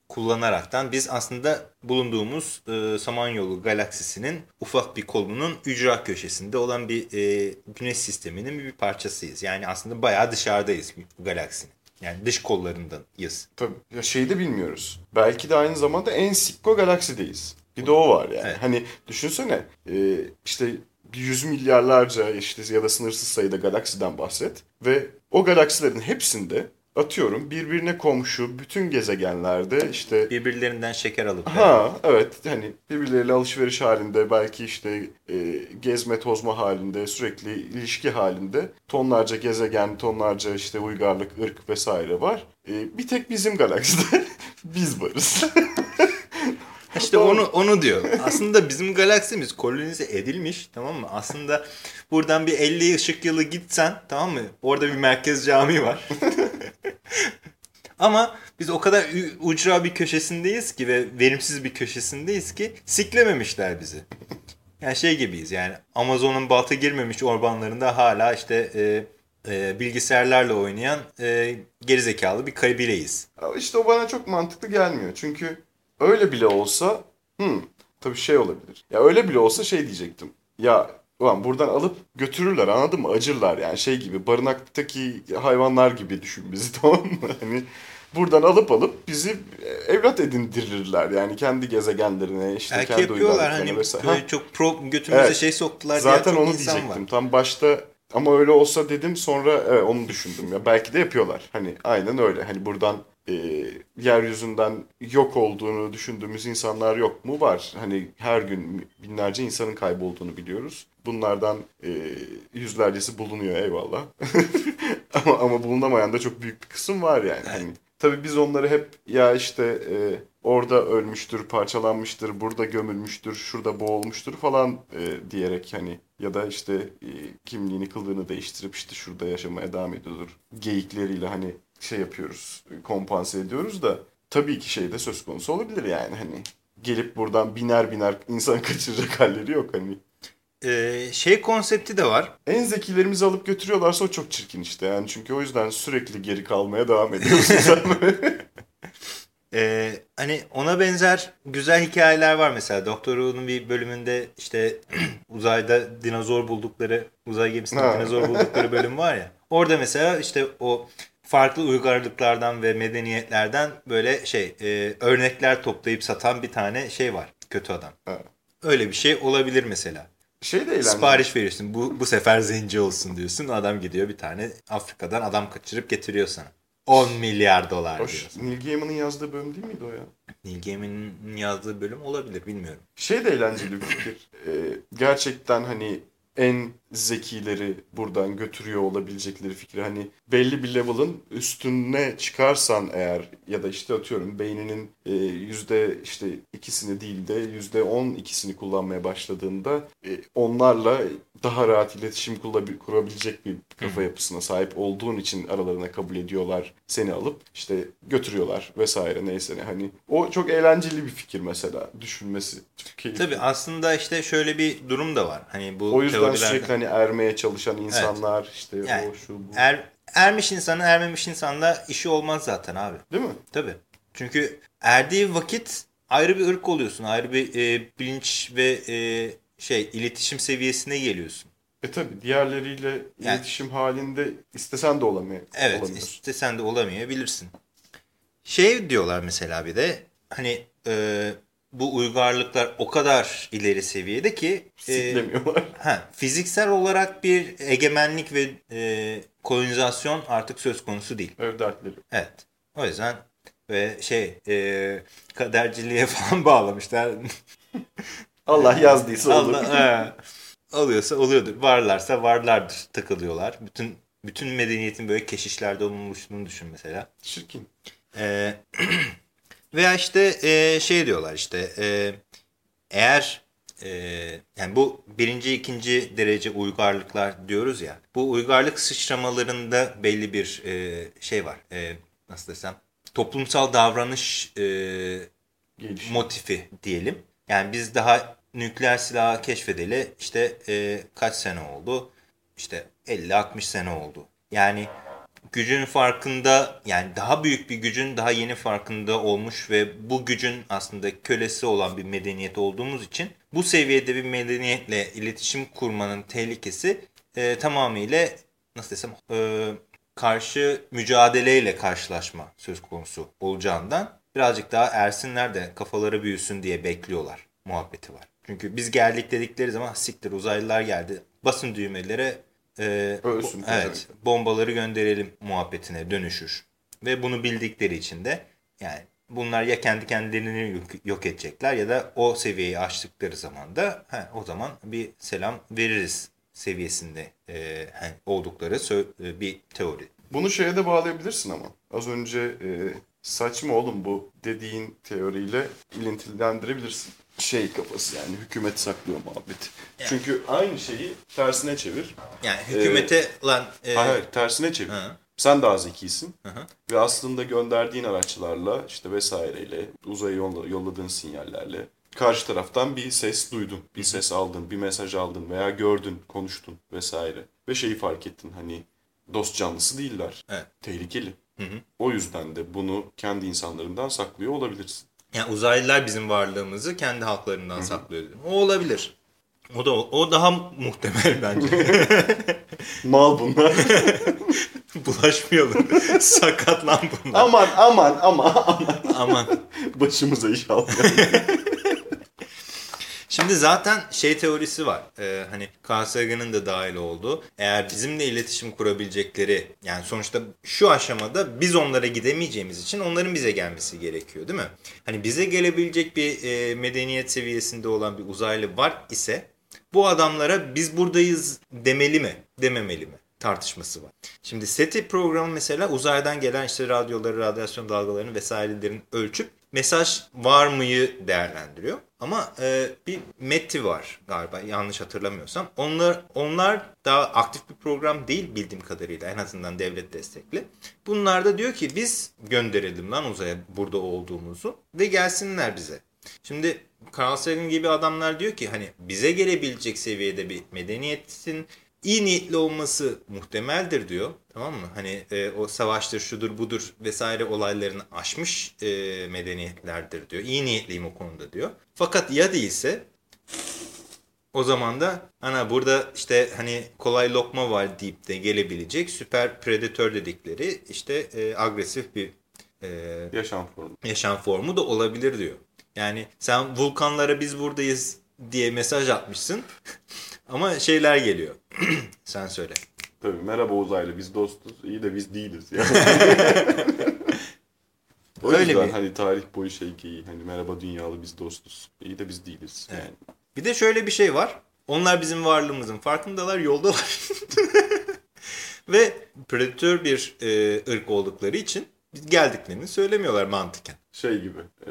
kullanaraktan biz aslında bulunduğumuz e, Samanyolu galaksisinin ufak bir kolunun ücra köşesinde olan bir e, güneş sisteminin bir parçasıyız. Yani aslında bayağı dışarıdayız bu galaksinin. Yani dış kollarındayız. Tabii. Ya şeyi de bilmiyoruz. Belki de aynı zamanda en sikko galaksideyiz. Bir de o var yani. Evet. Hani düşünsene e, işte yüz milyarlarca işte ya da sınırsız sayıda galaksiden bahset. Ve o galaksilerin hepsinde atıyorum birbirine komşu bütün gezegenlerde işte Birbirlerinden şeker alıp Ha evet hani birbirleriyle alışveriş halinde belki işte e, gezme tozma halinde sürekli ilişki halinde tonlarca gezegen tonlarca işte uygarlık ırk vesaire var. E, bir tek bizim galakside biz varız. İşte onu onu diyor. Aslında bizim galaksimiz kolonize edilmiş tamam mı? Aslında buradan bir 50 ışık yılı gitsen tamam mı? Orada bir merkez cami var. Ama biz o kadar ucra bir köşesindeyiz ki ve verimsiz bir köşesindeyiz ki siklememişler bizi. Yani şey gibiyiz yani Amazon'un balta girmemiş ormanlarında hala işte e, e, bilgisayarlarla oynayan e, gerizekalı bir kabileyiz. İşte o bana çok mantıklı gelmiyor. Çünkü öyle bile olsa hmm, tabii şey olabilir. Ya öyle bile olsa şey diyecektim. Ya ulan buradan alıp götürürler anladın mı? Acırlar yani şey gibi barınaktaki hayvanlar gibi düşün bizi tamam mı? Hani buradan alıp alıp bizi evlat edindirirler. Yani kendi gezegenlerine işte Belki kendi yapıyorlar hani vesaire. böyle Ha, çok pro götümüze Evet. şey soktular Zaten diye onu diyecektim. var. Tam başta ama öyle olsa dedim sonra evet, onu düşündüm ya. Belki de yapıyorlar. Hani aynen öyle. Hani buradan e, yeryüzünden yok olduğunu düşündüğümüz insanlar yok mu? Var. Hani her gün binlerce insanın kaybolduğunu biliyoruz. Bunlardan e, yüzlercesi bulunuyor eyvallah. ama, ama bulunamayan da çok büyük bir kısım var yani. Hani, tabii biz onları hep ya işte e, orada ölmüştür, parçalanmıştır, burada gömülmüştür, şurada boğulmuştur falan e, diyerek hani ya da işte e, kimliğini, kılığını değiştirip işte şurada yaşamaya devam ediyordur. Geyikleriyle hani şey yapıyoruz, kompanse ediyoruz da tabii ki şey de söz konusu olabilir yani hani gelip buradan biner biner insan kaçıracak halleri yok hani. Ee, şey konsepti de var. En zekilerimizi alıp götürüyorlarsa o çok çirkin işte yani çünkü o yüzden sürekli geri kalmaya devam ediyorsun sen. Ee, hani ona benzer güzel hikayeler var mesela. Doktor Who'nun bir bölümünde işte uzayda dinozor buldukları, uzay gemisinde dinozor buldukları bölüm var ya. Orada mesela işte o farklı uygarlıklardan ve medeniyetlerden böyle şey e, örnekler toplayıp satan bir tane şey var. Kötü adam. Ha. Öyle bir şey olabilir mesela. Şey de eğlenceli. Sipariş veriyorsun. Bu, bu sefer zenci olsun diyorsun. Adam gidiyor bir tane Afrika'dan adam kaçırıp getiriyor sana. 10 milyar dolar Hoş. diyorsun. Neil Gaiman'ın yazdığı bölüm değil miydi o ya? Neil Gaiman'ın yazdığı bölüm olabilir bilmiyorum. Şey de eğlenceli bir fikir. Ee, gerçekten hani en zekileri buradan götürüyor olabilecekleri fikri. Hani belli bir level'ın üstüne çıkarsan eğer ya da işte atıyorum beyninin e, yüzde işte ikisini değil de yüzde on ikisini kullanmaya başladığında e, onlarla daha rahat iletişim kurabilecek bir kafa yapısına sahip olduğun için aralarına kabul ediyorlar seni alıp işte götürüyorlar vesaire neyse ne hani o çok eğlenceli bir fikir mesela düşünmesi çok keyifli. Tabii aslında işte şöyle bir durum da var. Hani bu O yüzden teorilerde sürekli hani ermeye çalışan insanlar işte Yani o şu bu. er, ermiş insanın ermemiş insanla işi olmaz zaten abi. Değil mi? Tabii. Çünkü erdiği vakit ayrı bir ırk oluyorsun. Ayrı bir e, bilinç ve e, şey iletişim seviyesine geliyorsun. E tabi diğerleriyle Yani- iletişim halinde istesen de olamıyor. Evet olamıyorsun. istesen de olamayabilirsin. Şey diyorlar mesela bir de hani e, bu uygarlıklar o kadar ileri seviyede ki e, ha, fiziksel olarak bir egemenlik ve e, kolonizasyon artık söz konusu değil. Öyle dertleri. Evet. O yüzden ve şey e, kaderciliğe falan bağlamışlar. Allah yazdıysa olur. Allah, he. oluyorsa oluyordur. Varlarsa varlardır takılıyorlar. Bütün bütün medeniyetin böyle keşişlerde oluştuğunu düşün mesela. Çirkin. Ee, veya işte e, şey diyorlar işte e, eğer e, yani bu birinci ikinci derece uygarlıklar diyoruz ya bu uygarlık sıçramalarında belli bir e, şey var E, nasıl desem toplumsal davranış e, motifi diyelim. Yani biz daha nükleer silahı keşfedeli işte e, kaç sene oldu? İşte 50-60 sene oldu. Yani gücün farkında yani daha büyük bir gücün daha yeni farkında olmuş ve bu gücün aslında kölesi olan bir medeniyet olduğumuz için bu seviyede bir medeniyetle iletişim kurmanın tehlikesi e, tamamıyla nasıl desem e, karşı mücadeleyle karşılaşma söz konusu olacağından birazcık daha ersinler de kafaları büyüsün diye bekliyorlar muhabbeti var. Çünkü biz geldik dedikleri zaman siktir uzaylılar geldi basın düğmelere e, Ölsün evet bombaları gönderelim muhabbetine dönüşür. Ve bunu bildikleri için de yani bunlar ya kendi kendilerini yok, edecekler ya da o seviyeyi aştıkları zaman da he, o zaman bir selam veririz seviyesinde e, oldukları e, bir teori. Bunu şeye de bağlayabilirsin ama. Az önce e, saçma oğlum bu dediğin teoriyle ilintilendirebilirsin. Şey kafası yani hükümet saklıyor muhabbeti. Yani. Çünkü aynı şeyi tersine çevir. Yani hükümete lan e, Hayır, hayır tersine çevir. Hı. Sen daha zekisin. hı. Ve aslında gönderdiğin araçlarla işte vesaireyle uzaya yolla- yolladığın sinyallerle karşı taraftan bir ses duydun. Bir ses aldın, bir mesaj aldın veya gördün, konuştun vesaire. Ve şeyi fark ettin hani dost canlısı değiller. Evet. Tehlikeli. Hı hı. O yüzden de bunu kendi insanlarından saklıyor olabilirsin. Yani uzaylılar bizim varlığımızı kendi halklarından saklıyor. O olabilir. O da o daha muhtemel bence. Mal bunlar. Bulaşmayalım. Sakatlan bunlar. aman aman aman aman. Aman. Başımıza iş almayalım. Şimdi zaten şey teorisi var. Ee, hani Carl Sagan'ın da dahil olduğu. Eğer bizimle iletişim kurabilecekleri yani sonuçta şu aşamada biz onlara gidemeyeceğimiz için onların bize gelmesi gerekiyor değil mi? Hani bize gelebilecek bir e, medeniyet seviyesinde olan bir uzaylı var ise bu adamlara biz buradayız demeli mi dememeli mi? tartışması var. Şimdi SETI programı mesela uzaydan gelen işte radyoları, radyasyon dalgalarını vesairelerin ölçüp mesaj var mıyı değerlendiriyor. Ama e, bir METI var galiba yanlış hatırlamıyorsam. Onlar onlar daha aktif bir program değil bildiğim kadarıyla en azından devlet destekli. Bunlar da diyor ki biz gönderelim lan uzaya burada olduğumuzu ve gelsinler bize. Şimdi Carl Sagan gibi adamlar diyor ki hani bize gelebilecek seviyede bir medeniyetin iyi niyetli olması muhtemeldir diyor. Tamam mı? Hani e, o savaştır, şudur, budur vesaire olaylarını aşmış e, medeniyetlerdir diyor. İyi niyetliyim o konuda diyor. Fakat ya değilse o zaman da ana burada işte hani kolay lokma var deyip de gelebilecek süper predatör dedikleri işte e, agresif bir e, Yaşam formu. yaşam formu da olabilir diyor. Yani sen vulkanlara biz buradayız diye mesaj atmışsın ama şeyler geliyor. sen söyle. Tabii merhaba uzaylı biz dostuz. İyi de biz değiliz yani. o Öyle yüzden bir- hani tarih boyu şey geyiği hani merhaba dünyalı biz dostuz. İyi de biz değiliz. Evet. Yani. Bir de şöyle bir şey var. Onlar bizim varlığımızın farkındalar, yoldalar. Ve predatör bir e, ırk oldukları için geldiklerini söylemiyorlar mantıken. Şey gibi e,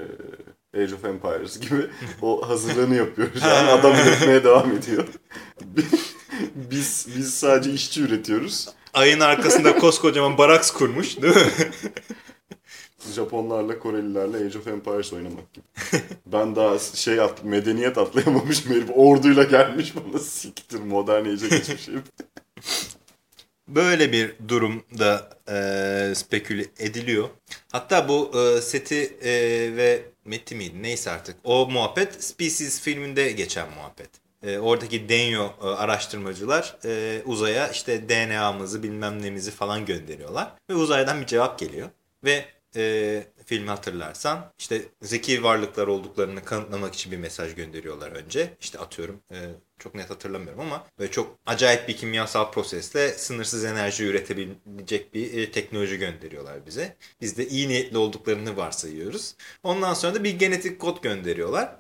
Age of Empires gibi o hazırlığını yapıyoruz. Yani adam üretmeye devam ediyor. biz biz sadece işçi üretiyoruz. Ayın arkasında koskocaman baraks kurmuş değil mi? Japonlarla Korelilerle Age of Empires oynamak gibi. Ben daha şey at, medeniyet atlayamamışım herif. Orduyla gelmiş bana siktir modern age'e geçmiş herif. Böyle bir durumda e, speküle ediliyor. Hatta bu e, seti e, ve Meti miydi neyse artık. O muhabbet Species filminde geçen muhabbet. E, oradaki Denyo e, araştırmacılar e, uzaya işte DNA'mızı bilmem nemizi falan gönderiyorlar. Ve uzaydan bir cevap geliyor. Ve e, filmi hatırlarsan işte zeki varlıklar olduklarını kanıtlamak için bir mesaj gönderiyorlar önce. İşte atıyorum e, çok net hatırlamıyorum ama böyle çok acayip bir kimyasal prosesle sınırsız enerji üretebilecek bir e, teknoloji gönderiyorlar bize. Biz de iyi niyetli olduklarını varsayıyoruz. Ondan sonra da bir genetik kod gönderiyorlar.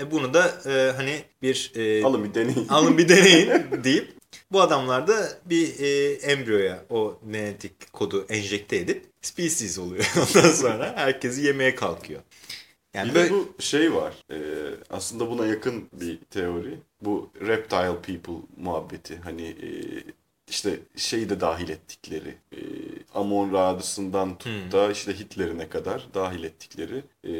E bunu da e, hani bir e, Alın bir deneyin. alın bir deneyin deyip bu adamlar da bir e, embriyoya o genetik kodu enjekte edip species oluyor. Ondan sonra herkesi yemeye kalkıyor. Yani Bir böyle de bu şey var. e, aslında buna yakın bir teori. Bu reptile people muhabbeti. Hani e, işte şeyi de dahil ettikleri e, Amon Ra'dısından tut da işte Hitler'ine kadar dahil ettikleri e,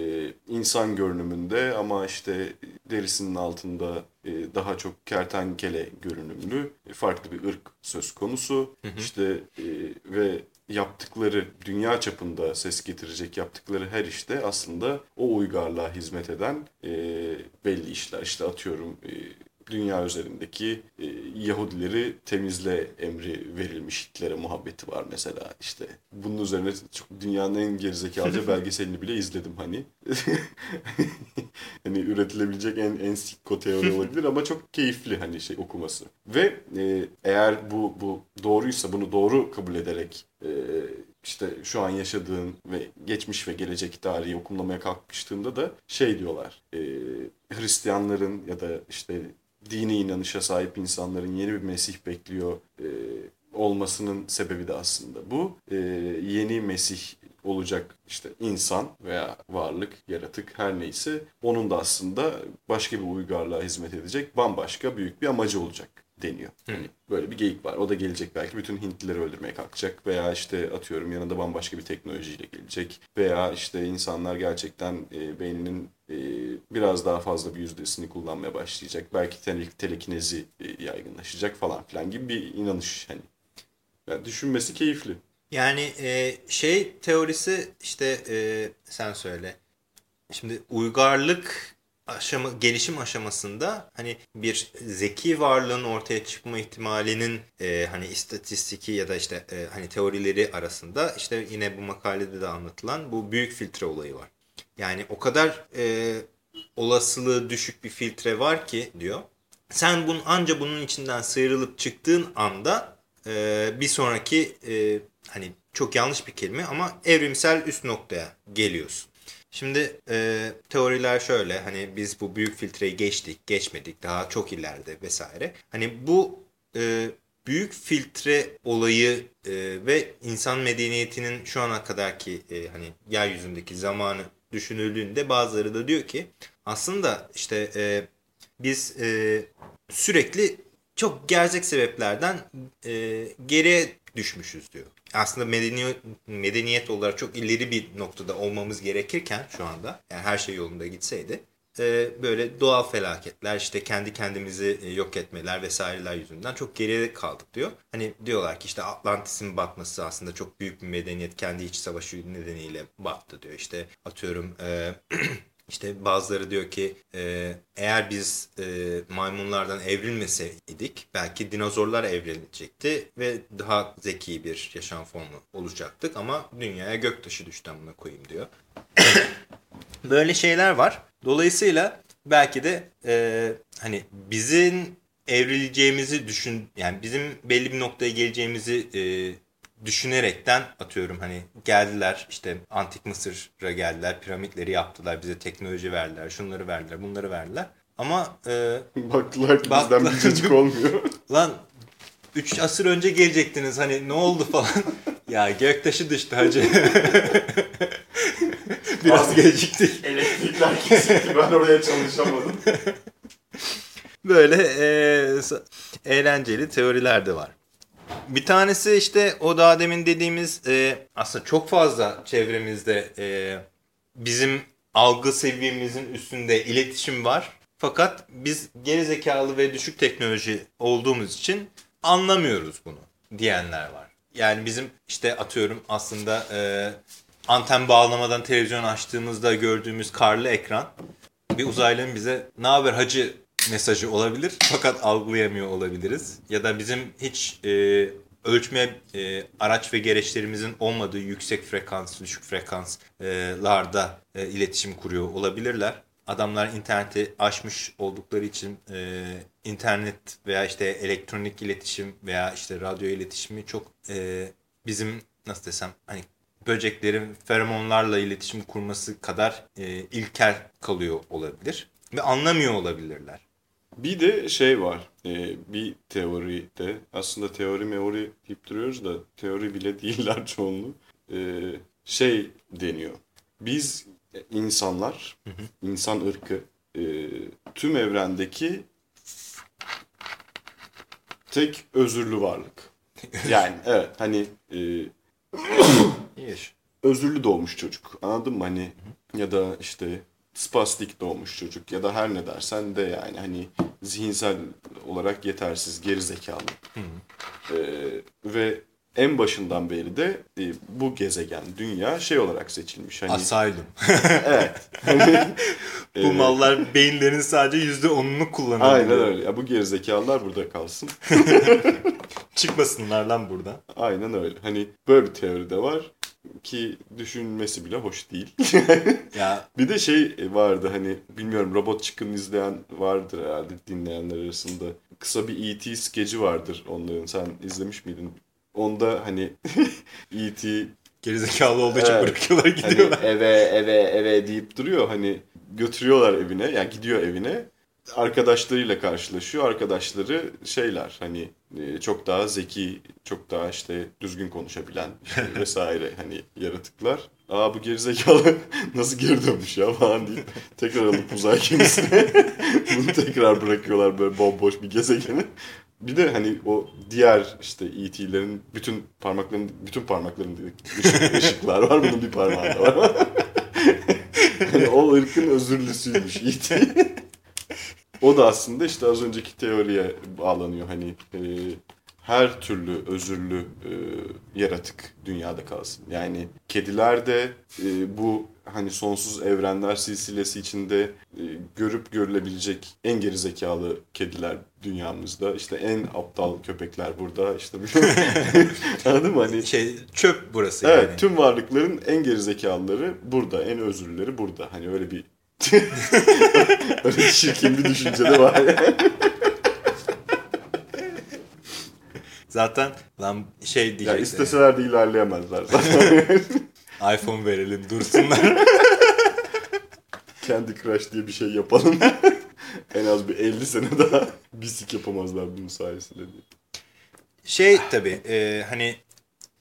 insan görünümünde ama işte derisinin altında e, daha çok kertenkele görünümlü e, farklı bir ırk söz konusu. İşte e, ve yaptıkları dünya çapında ses getirecek yaptıkları her işte aslında o uygarlığa hizmet eden e, belli işler. İşte atıyorum e, dünya üzerindeki e, Yahudileri temizle emri verilmiş Hitler'e muhabbeti var mesela işte. Bunun üzerine çok dünyanın en gerizekalıca belgeselini bile izledim hani. hani üretilebilecek en en sikko teori olabilir ama çok keyifli hani şey okuması. Ve e, eğer bu bu doğruysa bunu doğru kabul ederek e, işte şu an yaşadığın ve geçmiş ve gelecek tarihi yokumlamaya kalkıştığında da şey diyorlar. E, Hristiyanların ya da işte dini inanışa sahip insanların yeni bir Mesih bekliyor e, olmasının sebebi de aslında bu. E, yeni Mesih olacak işte insan veya varlık, yaratık her neyse onun da aslında başka bir uygarlığa hizmet edecek bambaşka büyük bir amacı olacak deniyor. Hani böyle bir geyik var. O da gelecek belki bütün Hintlileri öldürmeye kalkacak veya işte atıyorum yanında bambaşka bir teknolojiyle gelecek veya işte insanlar gerçekten e, beyninin e, biraz daha fazla bir yüzdesini kullanmaya başlayacak. Belki tele, telekinezi e, yaygınlaşacak falan filan gibi bir inanış hani. Yani düşünmesi keyifli. Yani e, şey teorisi işte sen söyle. Şimdi uygarlık aşama, gelişim aşamasında hani bir zeki varlığın ortaya çıkma ihtimalinin e, hani istatistiki ya da işte e, hani teorileri arasında işte yine bu makalede de anlatılan bu büyük filtre olayı var. Yani o kadar e, olasılığı düşük bir filtre var ki diyor. Sen bunun anca bunun içinden sıyrılıp çıktığın anda e, bir sonraki e, hani çok yanlış bir kelime ama evrimsel üst noktaya geliyorsun. Şimdi e, teoriler şöyle hani biz bu büyük filtreyi geçtik, geçmedik daha çok ileride vesaire. Hani bu e, büyük filtre olayı e, ve insan medeniyetinin şu ana kadarki e, hani yeryüzündeki zamanı düşünüldüğünde bazıları da diyor ki aslında işte e, biz e, sürekli çok gerzek sebeplerden e, geriye düşmüşüz diyor. Aslında medeniyet, medeniyet olarak çok ileri bir noktada olmamız gerekirken şu anda yani her şey yolunda gitseydi e, böyle doğal felaketler işte kendi kendimizi e, yok etmeler vesaireler yüzünden çok geriye kaldık diyor. Hani diyorlar ki işte Atlantis'in batması aslında çok büyük bir medeniyet kendi iç savaşı nedeniyle battı diyor. İşte atıyorum e, İşte bazıları diyor ki eğer biz e, maymunlardan evrilmeseydik belki dinozorlar evrilecekti ve daha zeki bir yaşam formu olacaktık ama dünyaya göktaşı düştü amına koyayım diyor. Böyle şeyler var. Dolayısıyla belki de e, hani bizim evrileceğimizi düşün yani bizim belli bir noktaya geleceğimizi e, düşünerekten atıyorum hani geldiler işte antik Mısır'a geldiler piramitleri yaptılar bize teknoloji verdiler şunları verdiler bunları verdiler ama e, baktılar ki baktılar. bizden bir cacık olmuyor. lan 3 asır önce gelecektiniz hani ne oldu falan ya göktaşı düştü hacı biraz Abi. geciktik Elektrikler kesildi ben oraya çalışamadım. böyle e, eğlenceli teoriler de var. Bir tanesi işte o daha demin dediğimiz e, aslında çok fazla çevremizde e, bizim algı seviyemizin üstünde iletişim var. Fakat biz geri zekalı ve düşük teknoloji olduğumuz için anlamıyoruz bunu diyenler var. Yani bizim işte atıyorum aslında e, anten bağlamadan televizyon açtığımızda gördüğümüz karlı ekran bir uzaylının bize ne haber hacı mesajı olabilir fakat algılayamıyor olabiliriz. Ya da bizim hiç e, ölçme e, araç ve gereçlerimizin olmadığı yüksek frekans, düşük frekanslarda e, iletişim kuruyor olabilirler. Adamlar interneti aşmış oldukları için e, internet veya işte elektronik iletişim veya işte radyo iletişimi çok e, bizim nasıl desem hani böceklerin feromonlarla iletişim kurması kadar e, ilkel kalıyor olabilir ve anlamıyor olabilirler. Bir de şey var. e, bir teori de aslında teori meori deyip duruyoruz da teori bile değiller çoğunluğu. E, şey deniyor. Biz insanlar, insan ırkı e, tüm evrendeki tek özürlü varlık. Yani evet hani e. özürlü doğmuş çocuk. Anladın mı? Hani ya da işte spastik doğmuş çocuk ya da her ne dersen de yani hani zihinsel olarak yetersiz, geri zekalı. Ee, ve en başından beri de e, bu gezegen, dünya şey olarak seçilmiş. Hani Asylum. evet. Bu mallar beyinlerin sadece yüzde onunu kullanıyor. Aynen öyle. Ya bu gerizekalılar burada kalsın. Çıkmasınlar lan buradan. Aynen öyle. Hani böyle bir teori de var ki düşünmesi bile hoş değil. Ya Bir de şey vardı hani bilmiyorum Robot Chicken izleyen vardır herhalde dinleyenler arasında. Kısa bir E.T. skeci vardır onların. Sen izlemiş miydin? Onda hani E.T. gerizekalı olduğu için Evet. bırakıyorlar hani gidiyorlar. eve eve eve deyip duruyor. Hani götürüyorlar evine yani gidiyor evine. Arkadaşlarıyla karşılaşıyor. Arkadaşları şeyler hani e, çok daha zeki, çok daha işte düzgün konuşabilen işte vesaire hani yaratıklar. Aa bu gerizekalı nasıl geri dönmüş ya falan deyip tekrar alıp uzay gemisine bunu tekrar bırakıyorlar böyle bomboş bir gezegene. Bir de hani o diğer işte E.T.'lerin bütün parmaklarının bütün parmaklarında ışık, ışıklar var. Bunun bir parmağında var. hani o ırkın özürlüsüymüş E.T. o da aslında işte az önceki teoriye bağlanıyor. Hani e, her türlü özürlü e, yaratık dünyada kalsın. Yani kediler de e, bu hani sonsuz evrenler silsilesi içinde e, görüp görülebilecek en geri zekalı kediler dünyamızda. İşte en aptal köpekler burada. İşte anladın mı? Hani Şey çöp burası Evet, yani. tüm varlıkların en gerizekalıları burada, en özürlüleri burada. Hani öyle bir öyle çirkin bir düşünce de var. yani. Zaten lan şey ya diyecekler. isteseler de ilerleyemezler zaten. iPhone verelim dursunlar. Candy Crush diye bir şey yapalım. en az bir 50 sene daha bisik yapamazlar bunun sayesinde diye. Şey tabii e, hani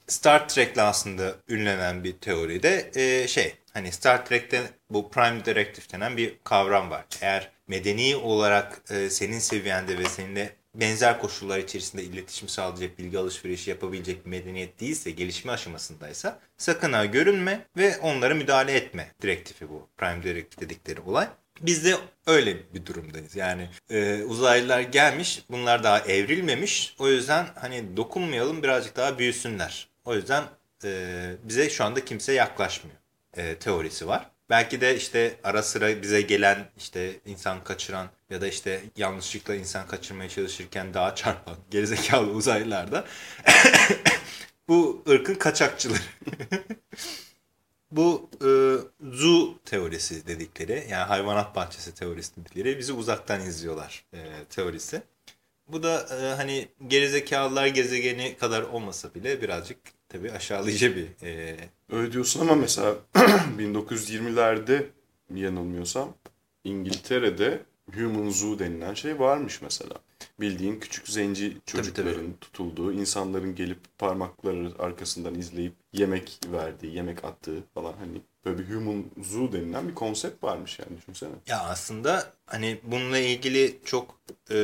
Star Trek'le aslında ünlenen bir teoride e, şey hani Star Trek'te bu Prime Directive denen bir kavram var. Eğer medeni olarak e, senin seviyende ve seninle benzer koşullar içerisinde iletişim sağlayacak, bilgi alışverişi yapabilecek bir medeniyet değilse, gelişme aşamasındaysa sakın ha görünme ve onlara müdahale etme direktifi bu. Prime Directive dedikleri olay. Biz de öyle bir durumdayız. Yani e, uzaylılar gelmiş, bunlar daha evrilmemiş. O yüzden hani dokunmayalım, birazcık daha büyüsünler. O yüzden e, bize şu anda kimse yaklaşmıyor e, teorisi var. Belki de işte ara sıra bize gelen işte insan kaçıran ya da işte yanlışlıkla insan kaçırmaya çalışırken daha çarpan gerizekalı uzaylılar da bu ırkın kaçakçıları. Bu e, zoo teorisi dedikleri yani hayvanat bahçesi teorisi dedikleri bizi uzaktan izliyorlar e, teorisi. Bu da e, hani gerizekalılar gezegeni kadar olmasa bile birazcık tabii aşağılayıcı bir e, Öyle diyorsun ama mesela 1920'lerde yanılmıyorsam İngiltere'de Human Zoo denilen şey varmış mesela. Bildiğin küçük zenci çocukların tabii. tutulduğu, insanların gelip parmakları arkasından izleyip yemek verdiği, yemek attığı falan hani böyle bir Human Zoo denilen bir konsept varmış yani düşünsene. Ya aslında hani bununla ilgili çok e,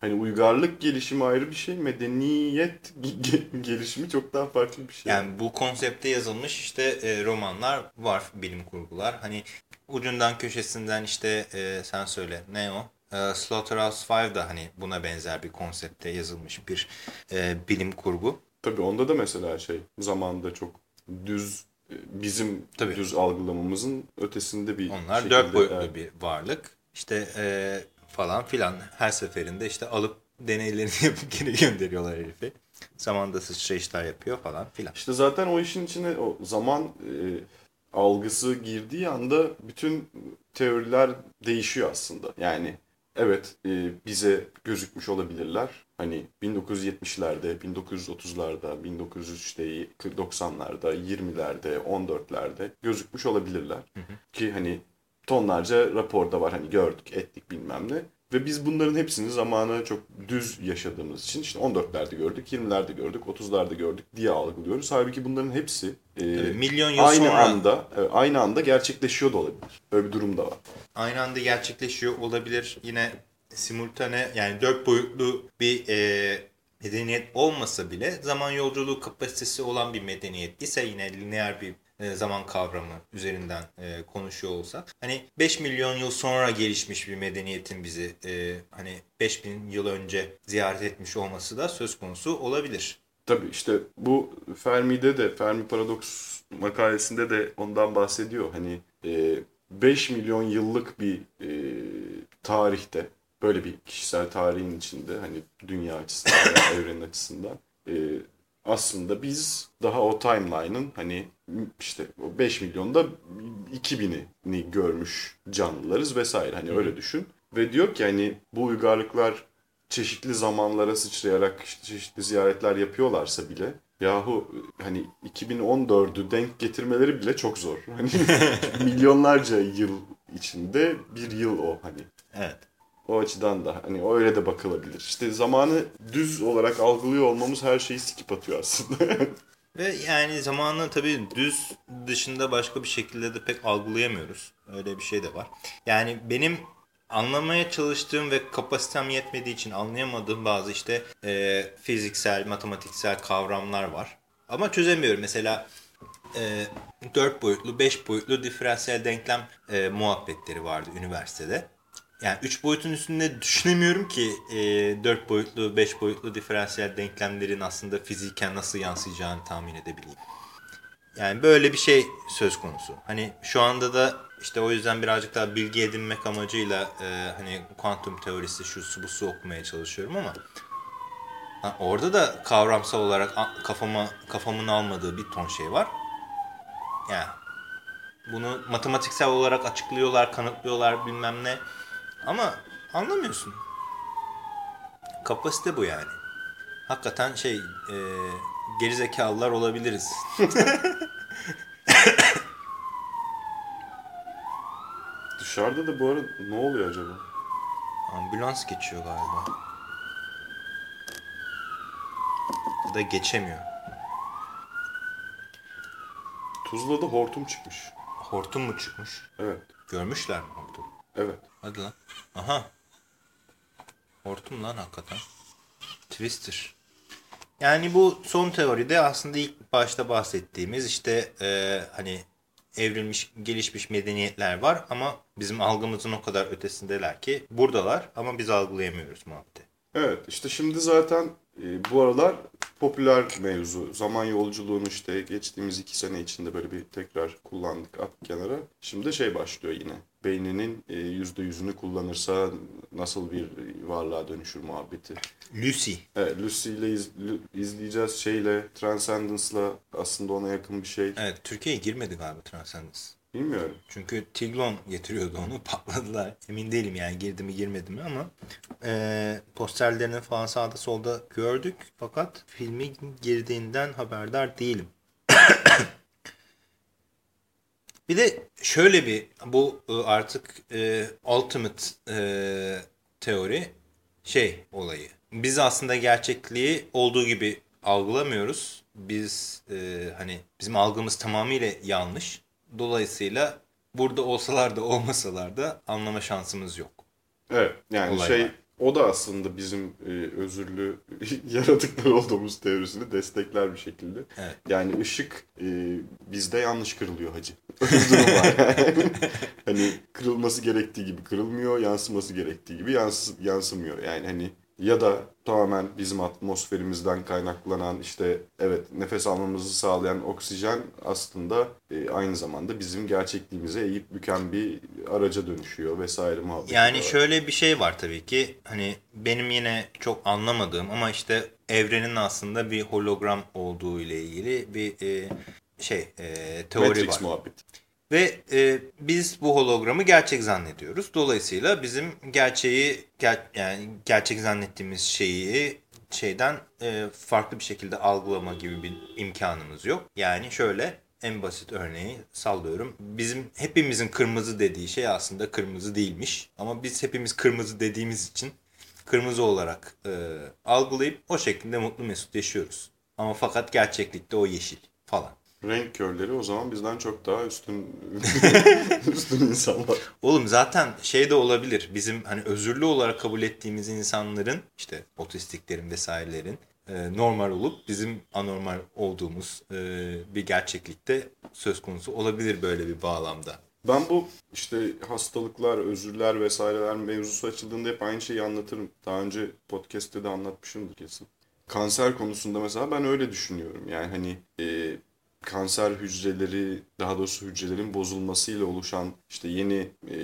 Hani uygarlık gelişimi ayrı bir şey, medeniyet ge- ge- gelişimi çok daha farklı bir şey. yani bu konsepte yazılmış işte e, romanlar var, bilim kurgular. Hani ucundan köşesinden işte e, sen söyle ne o? E, Slaughterhouse 5 da hani buna benzer bir konsepte yazılmış bir e, bilim kurgu. Tabii onda da mesela şey zamanda çok düz bizim Tabii. düz algılamamızın ötesinde bir Onlar şekilde, dört boyutlu evet. bir varlık. İşte e, falan filan her seferinde işte alıp deneylerini yapıp geri gönderiyorlar herifi. Zamanda sıçrayışlar yapıyor falan filan. İşte zaten o işin içine o zaman e, algısı girdiği anda bütün teoriler değişiyor aslında. Yani evet e, bize gözükmüş olabilirler. Hani 1970'lerde, 1930'larda, 1990'larda, 20'lerde, 14'lerde gözükmüş olabilirler. Ki hani tonlarca raporda var hani gördük, ettik bilmem ne. Ve biz bunların hepsini zamanı çok düz yaşadığımız için işte 14'lerde gördük, 20'lerde gördük, 30'larda gördük diye algılıyoruz. Halbuki bunların hepsi e, Tabii, milyon yıl aynı sonra anda evet, aynı anda gerçekleşiyor da olabilir. Böyle bir durum da var. aynı anda gerçekleşiyor olabilir. Yine simultane yani dört boyutlu bir e, medeniyet olmasa bile zaman yolculuğu kapasitesi olan bir medeniyet ise yine lineer bir e, zaman kavramı üzerinden e, konuşuyor olsak hani 5 milyon yıl sonra gelişmiş bir medeniyetin bizi e, hani 5000 yıl önce ziyaret etmiş olması da söz konusu olabilir. Tabii işte bu Fermi'de de Fermi Paradoks makalesinde de ondan bahsediyor. Hani e, 5 milyon yıllık bir e, tarihte böyle bir kişisel tarihin içinde hani dünya açısından evrenin açısından e, aslında biz daha o timeline'ın hani işte o 5 milyonda 2000'ini görmüş canlılarız vesaire hani öyle düşün. Ve diyor ki hani bu uygarlıklar çeşitli zamanlara sıçrayarak işte çeşitli ziyaretler yapıyorlarsa bile yahu hani 2014'ü denk getirmeleri bile çok zor. Hani milyonlarca yıl içinde bir yıl o hani. Evet. O açıdan da hani öyle de bakılabilir. İşte zamanı düz olarak algılıyor olmamız her şeyi sikip atıyor aslında. Ve yani zamanı tabii düz dışında başka bir şekilde de pek algılayamıyoruz. Öyle bir şey de var. Yani benim anlamaya çalıştığım ve kapasitem yetmediği için anlayamadığım bazı işte e, fiziksel, matematiksel kavramlar var. Ama çözemiyorum. Mesela e, 4 boyutlu, 5 boyutlu diferansiyel denklem e, muhabbetleri vardı üniversitede. Yani 3 boyutun üstünde düşünemiyorum ki e, 4 boyutlu, 5 boyutlu diferansiyel denklemlerin aslında fiziken nasıl yansıyacağını tahmin edebileyim. Yani böyle bir şey söz konusu. Hani şu anda da işte o yüzden birazcık daha bilgi edinmek amacıyla e, hani kuantum teorisi şu su bu su okumaya çalışıyorum ama ha, orada da kavramsal olarak kafama kafamın almadığı bir ton şey var. Yani bunu matematiksel olarak açıklıyorlar, kanıtlıyorlar bilmem ne. Ama anlamıyorsun. Kapasite bu yani. Hakikaten şey e, gerizekalılar olabiliriz. Dışarıda da bu arada ne oluyor acaba? Ambulans geçiyor galiba. Ya da geçemiyor. Tuzla'da hortum çıkmış. Hortum mu çıkmış? Evet. Görmüşler mi hortum? Evet. Hadi lan. Aha. Hortum lan hakikaten. Twister. Yani bu son teoride aslında ilk başta bahsettiğimiz işte e, hani evrilmiş, gelişmiş medeniyetler var ama bizim algımızın o kadar ötesindeler ki buradalar ama biz algılayamıyoruz muhabbeti. Evet işte şimdi zaten e, bu aralar popüler mevzu. Zaman yolculuğunu işte geçtiğimiz iki sene içinde böyle bir tekrar kullandık at kenara. Şimdi şey başlıyor yine. Beyninin e, yüzde yüzünü kullanırsa nasıl bir varlığa dönüşür muhabbeti. Lucy. Evet Lucy ile iz- izleyeceğiz şeyle Transcendence'la aslında ona yakın bir şey. Evet Türkiye'ye girmedi galiba Transcendence. Bilmiyorum. Çünkü Tiglon getiriyordu onu patladılar. Emin değilim yani girdi mi girmedi mi ama e, posterlerini falan sağda solda gördük. Fakat filmi girdiğinden haberdar değilim. bir de şöyle bir bu e, artık e, ultimate e, teori şey olayı. Biz aslında gerçekliği olduğu gibi algılamıyoruz. Biz e, hani bizim algımız tamamıyla yanlış. Dolayısıyla burada olsalar da olmasalar da anlama şansımız yok. Evet yani Olay şey var. o da aslında bizim e, özürlü yaratıklar olduğumuz teorisini destekler bir şekilde. Evet. Yani ışık e, bizde yanlış kırılıyor hacı. Hani kırılması gerektiği gibi kırılmıyor, yansıması gerektiği gibi yansı, yansımıyor. Yani hani ya da tamamen bizim atmosferimizden kaynaklanan işte evet nefes almamızı sağlayan oksijen aslında e, aynı zamanda bizim gerçekliğimize eğip büken bir araca dönüşüyor vesaire muhabbeti. Yani var. şöyle bir şey var tabii ki hani benim yine çok anlamadığım ama işte evrenin aslında bir hologram olduğu ile ilgili bir e, şey e, teori Matrix var. muhabbeti. Ve e, biz bu hologramı gerçek zannediyoruz. Dolayısıyla bizim gerçeği ger- yani gerçek zannettiğimiz şeyi şeyden e, farklı bir şekilde algılama gibi bir imkanımız yok. Yani şöyle en basit örneği sallıyorum. Bizim hepimizin kırmızı dediği şey aslında kırmızı değilmiş. Ama biz hepimiz kırmızı dediğimiz için kırmızı olarak e, algılayıp o şekilde mutlu mesut yaşıyoruz. Ama fakat gerçeklikte o yeşil falan. Renk körleri o zaman bizden çok daha üstün üstün insanlar. Oğlum zaten şey de olabilir. Bizim hani özürlü olarak kabul ettiğimiz insanların işte otistiklerin vesairelerin e, normal olup bizim anormal olduğumuz e, bir gerçeklikte söz konusu olabilir böyle bir bağlamda. Ben bu işte hastalıklar, özürler vesaireler mevzusu açıldığında hep aynı şeyi anlatırım. Daha önce podcast'te de anlatmışımdır kesin. Kanser konusunda mesela ben öyle düşünüyorum. Yani hani e, kanser hücreleri, daha doğrusu hücrelerin bozulmasıyla oluşan işte yeni e,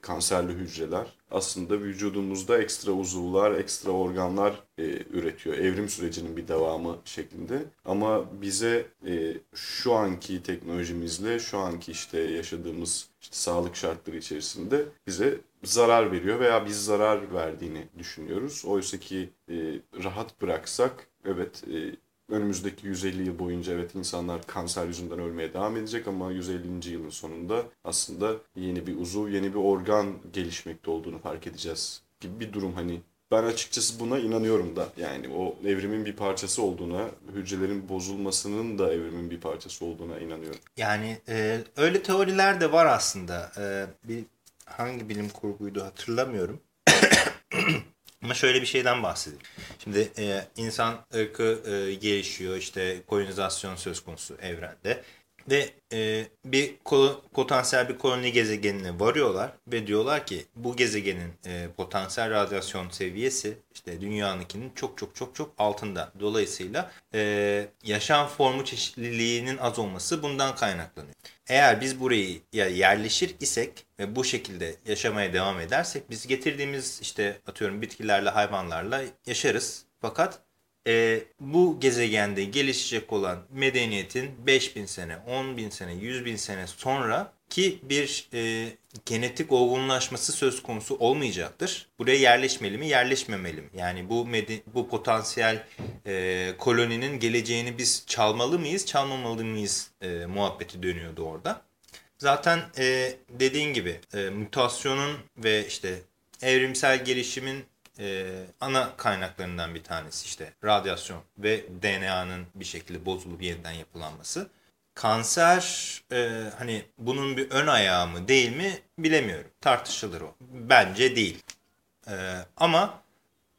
kanserli hücreler aslında vücudumuzda ekstra uzuvlar, ekstra organlar e, üretiyor. Evrim sürecinin bir devamı şeklinde. Ama bize e, şu anki teknolojimizle, şu anki işte yaşadığımız işte sağlık şartları içerisinde bize zarar veriyor veya biz zarar verdiğini düşünüyoruz. Oysa ki e, rahat bıraksak evet e, önümüzdeki 150 yıl boyunca evet insanlar kanser yüzünden ölmeye devam edecek ama 150. yılın sonunda aslında yeni bir uzuv, yeni bir organ gelişmekte olduğunu fark edeceğiz gibi bir durum hani. Ben açıkçası buna inanıyorum da yani o evrimin bir parçası olduğuna, hücrelerin bozulmasının da evrimin bir parçası olduğuna inanıyorum. Yani e, öyle teoriler de var aslında. E, bir hangi bilim kurguydu hatırlamıyorum. Ama şöyle bir şeyden bahsedeyim. Şimdi e, insan ırkı e, gelişiyor işte kolonizasyon söz konusu evrende. Ve e, bir potansiyel bir koloni gezegenine varıyorlar ve diyorlar ki bu gezegenin e, potansiyel radyasyon seviyesi işte dünyanınkinin çok çok çok çok altında. Dolayısıyla e, yaşam formu çeşitliliğinin az olması bundan kaynaklanıyor. Eğer biz burayı yerleşir isek ve bu şekilde yaşamaya devam edersek biz getirdiğimiz işte atıyorum bitkilerle hayvanlarla yaşarız. Fakat e, bu gezegende gelişecek olan medeniyetin 5000 sene, 10 bin sene, 100 bin sene sonra ki bir e, genetik olgunlaşması söz konusu olmayacaktır. Buraya yerleşmeli mi, yerleşmemeli mi? Yani bu bu potansiyel e, koloninin geleceğini biz çalmalı mıyız, çalmamalı mıyız e, muhabbeti dönüyordu orada. Zaten e, dediğin gibi e, mutasyonun ve işte evrimsel gelişimin e, ana kaynaklarından bir tanesi işte radyasyon ve DNA'nın bir şekilde bozulup yeniden yapılanması. Kanser e, hani bunun bir ön ayağı mı değil mi bilemiyorum. Tartışılır o. Bence değil. E, ama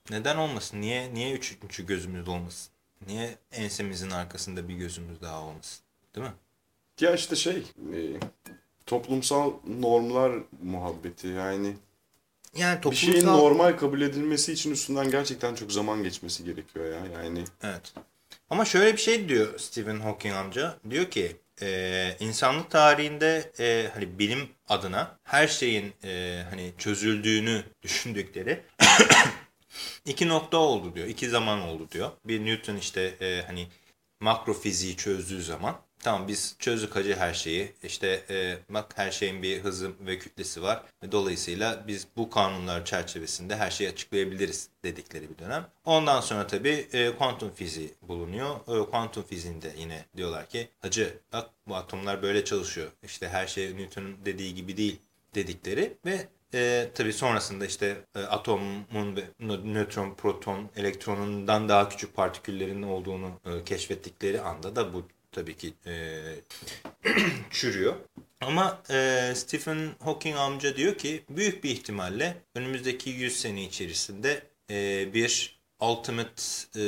neden olmasın? Niye niye üçüncü gözümüz olmasın? Niye ensemizin arkasında bir gözümüz daha olmasın? Değil mi? Ya işte şey, e, toplumsal normlar muhabbeti yani Yani bir toplumsal... şeyin normal kabul edilmesi için üstünden gerçekten çok zaman geçmesi gerekiyor ya yani. Evet. Ama şöyle bir şey diyor Stephen Hawking amca. Diyor ki e, insanlık tarihinde e, hani bilim adına her şeyin e, hani çözüldüğünü düşündükleri iki nokta oldu diyor. iki zaman oldu diyor. Bir Newton işte e, hani makro fiziği çözdüğü zaman tamam biz çözdük hacı her şeyi. İşte e, bak her şeyin bir hızı ve kütlesi var. Dolayısıyla biz bu kanunlar çerçevesinde her şeyi açıklayabiliriz dedikleri bir dönem. Ondan sonra tabii e, kuantum fiziği bulunuyor. E, kuantum fiziğinde yine diyorlar ki hacı bak bu atomlar böyle çalışıyor. İşte her şey Newton'un dediği gibi değil dedikleri ve e, tabii sonrasında işte e, atomun nötron, proton, elektronundan daha küçük partiküllerin olduğunu e, keşfettikleri anda da bu tabii ki e, çürüyor. Ama e, Stephen Hawking amca diyor ki büyük bir ihtimalle önümüzdeki 100 sene içerisinde e, bir ultimate e,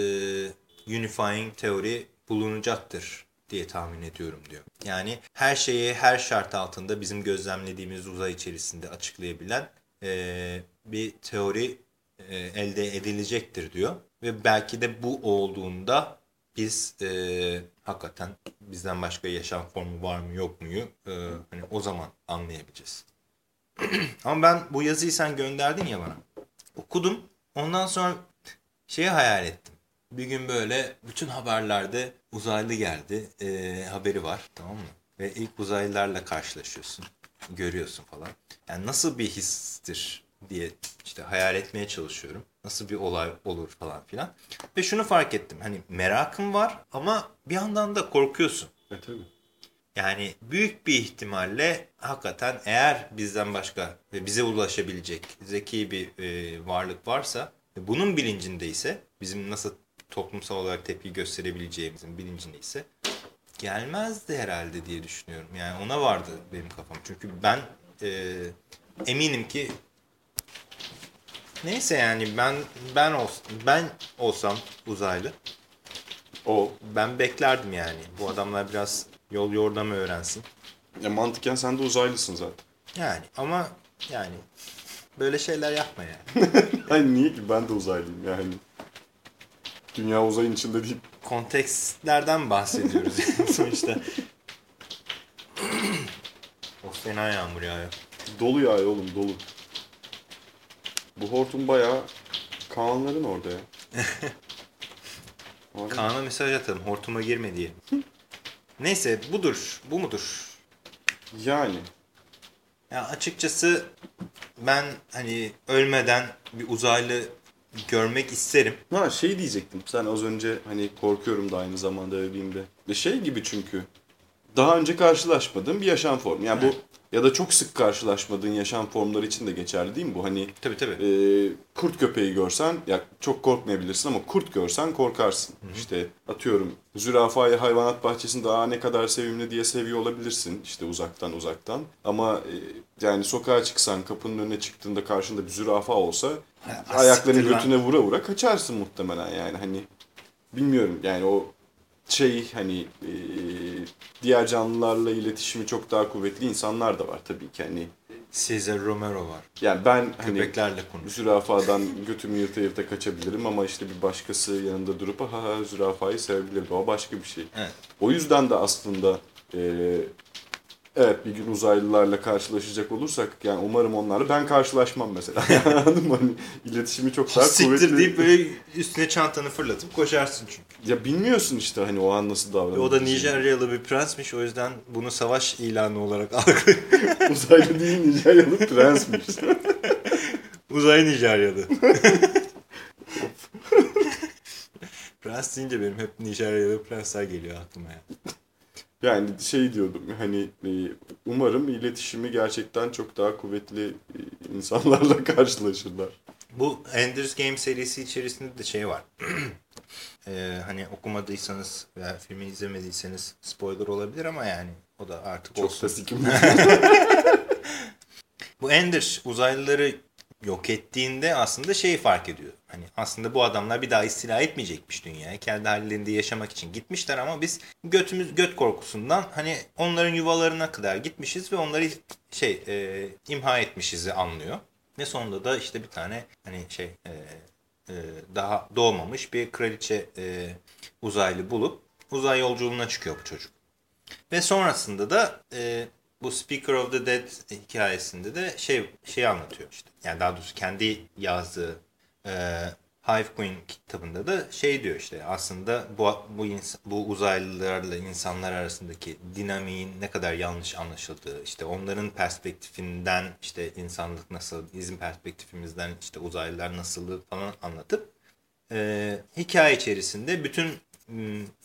unifying teori bulunacaktır diye tahmin ediyorum diyor. Yani her şeyi her şart altında bizim gözlemlediğimiz uzay içerisinde açıklayabilen e, bir teori e, elde edilecektir diyor. Ve belki de bu olduğunda biz e, hakikaten bizden başka yaşam formu var mı yok muyu e, hani o zaman anlayabileceğiz. Ama ben bu yazıyı sen gönderdin ya bana. Okudum. Ondan sonra şeyi hayal ettim. Bir gün böyle bütün haberlerde uzaylı geldi e, haberi var tamam mı? Ve ilk uzaylılarla karşılaşıyorsun. Görüyorsun falan. Yani nasıl bir histir diye işte hayal etmeye çalışıyorum. Nasıl bir olay olur falan filan. Ve şunu fark ettim. Hani merakım var ama bir yandan da korkuyorsun. E tabii. Yani büyük bir ihtimalle hakikaten eğer bizden başka ve bize ulaşabilecek zeki bir e, varlık varsa ve bunun bilincindeyse bizim nasıl toplumsal olarak tepki gösterebileceğimizin bilincindeyse gelmezdi herhalde diye düşünüyorum. Yani ona vardı benim kafam. Çünkü ben e, eminim ki neyse yani ben ben olsam ben olsam uzaylı O. Ben beklerdim yani. Bu adamlar biraz yol yordamı öğrensin. Ya mantıken sen de uzaylısın zaten. Yani ama yani böyle şeyler yapma yani. Hani niye ki ben de uzaylıyım yani. Dünya uzayın içinde değil. Kontekstlerden bahsediyoruz yani sonuçta. of fena yağmur yağıyor. Dolu ya oğlum dolu. Bu hortum bayağı Kaanların orada ya. Kaan'a mesaj atalım. Hortuma girme diye. Neyse budur. Bu mudur? Yani. Ya açıkçası ben hani ölmeden bir uzaylı görmek isterim. Ha şey diyecektim. Sen az önce hani korkuyorum da aynı zamanda öleyim de. Şey gibi çünkü. Daha önce karşılaşmadığım bir yaşam formu. Yani bu ya da çok sık karşılaşmadığın yaşam formları için de geçerli değil mi bu? Hani Tabii tabii. e, kurt köpeği görsen ya çok korkmayabilirsin ama kurt görsen korkarsın. İşte atıyorum zürafayı hayvanat bahçesinde aa ne kadar sevimli diye seviyor olabilirsin işte uzaktan uzaktan. Ama e, yani sokağa çıksan kapının önüne çıktığında karşında bir zürafa olsa Ha, ayaklarını götüne vura vura kaçarsın muhtemelen yani hani bilmiyorum yani o şey hani e, diğer canlılarla iletişimi çok daha kuvvetli insanlar da var tabii ki hani Cesar Romero var. yani ben hani Köpeklerle konuş. zürafadan götümü yırta yırta kaçabilirim ama işte bir başkası yanında durup ha ha zürafayı sevebilirdi. O başka bir şey. Evet. O yüzden de aslında e, evet bir gün uzaylılarla karşılaşacak olursak yani umarım onlarla ben karşılaşmam mesela. Anladın mı? Hani iletişimi çok daha Siktir kuvvetli. deyip böyle üstüne çantanı fırlatıp koşarsın çünkü. Ya bilmiyorsun işte hani o an nasıl Ve davranır. o da Nijeryalı bir prensmiş o yüzden bunu savaş ilanı olarak algılıyor. Uzaylı değil Nijeryalı prensmiş. Uzay Nijeryalı. Prens deyince benim hep Nijeryalı prensler geliyor aklıma ya. Yani şey diyordum hani e, umarım iletişimi gerçekten çok daha kuvvetli e, insanlarla karşılaşırlar. Bu Ender's Game serisi içerisinde de şey var. Ee, hani okumadıysanız veya filmi izlemediyseniz spoiler olabilir ama yani o da artık Çok olsun. sikim. Bu Ender uzaylıları yok ettiğinde aslında şeyi fark ediyor. Hani aslında bu adamlar bir daha istila etmeyecekmiş dünyaya. Kendi hallerinde yaşamak için gitmişler ama biz götümüz göt korkusundan hani onların yuvalarına kadar gitmişiz ve onları şey e, imha etmişizi anlıyor. Ve sonunda da işte bir tane hani şey e, e, daha doğmamış bir kraliçe e, uzaylı bulup uzay yolculuğuna çıkıyor bu çocuk. Ve sonrasında da e, bu Speaker of the Dead hikayesinde de şey şey anlatıyor işte. Yani daha doğrusu kendi yazdığı e, Hive Queen kitabında da şey diyor işte aslında bu bu ins- bu uzaylılarla insanlar arasındaki dinamiğin ne kadar yanlış anlaşıldığı işte onların perspektifinden işte insanlık nasıl bizim perspektifimizden işte uzaylılar nasıl falan anlatıp e, hikaye içerisinde bütün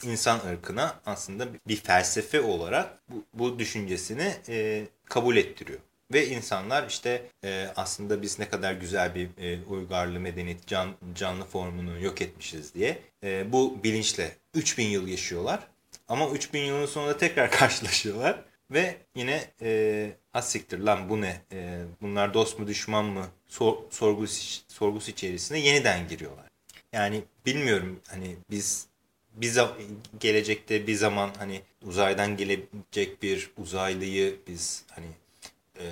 insan ırkına aslında bir felsefe olarak bu, bu düşüncesini e, kabul ettiriyor. Ve insanlar işte e, aslında biz ne kadar güzel bir e, uygarlı medeniyet can, canlı formunu yok etmişiz diye e, bu bilinçle 3000 yıl yaşıyorlar. Ama 3000 yılın sonunda tekrar karşılaşıyorlar. Ve yine e, az siktir lan bu ne? E, bunlar dost mu düşman mı? Sor, sorgusu, sorgusu içerisine yeniden giriyorlar. Yani bilmiyorum hani biz bir za- gelecekte bir zaman hani uzaydan gelecek bir uzaylıyı biz hani e,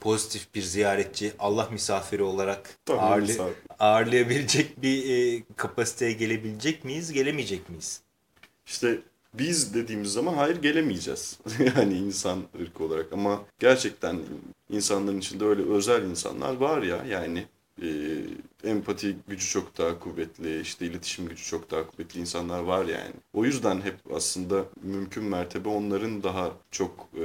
pozitif bir ziyaretçi Allah misafiri olarak ağırlı- misafir. ağırlayabilecek bir e, kapasiteye gelebilecek miyiz gelemeyecek miyiz? İşte biz dediğimiz zaman hayır gelemeyeceğiz. yani insan ırkı olarak ama gerçekten insanların içinde öyle özel insanlar var ya yani e, empati gücü çok daha kuvvetli, işte iletişim gücü çok daha kuvvetli insanlar var yani. O yüzden hep aslında mümkün mertebe onların daha çok e,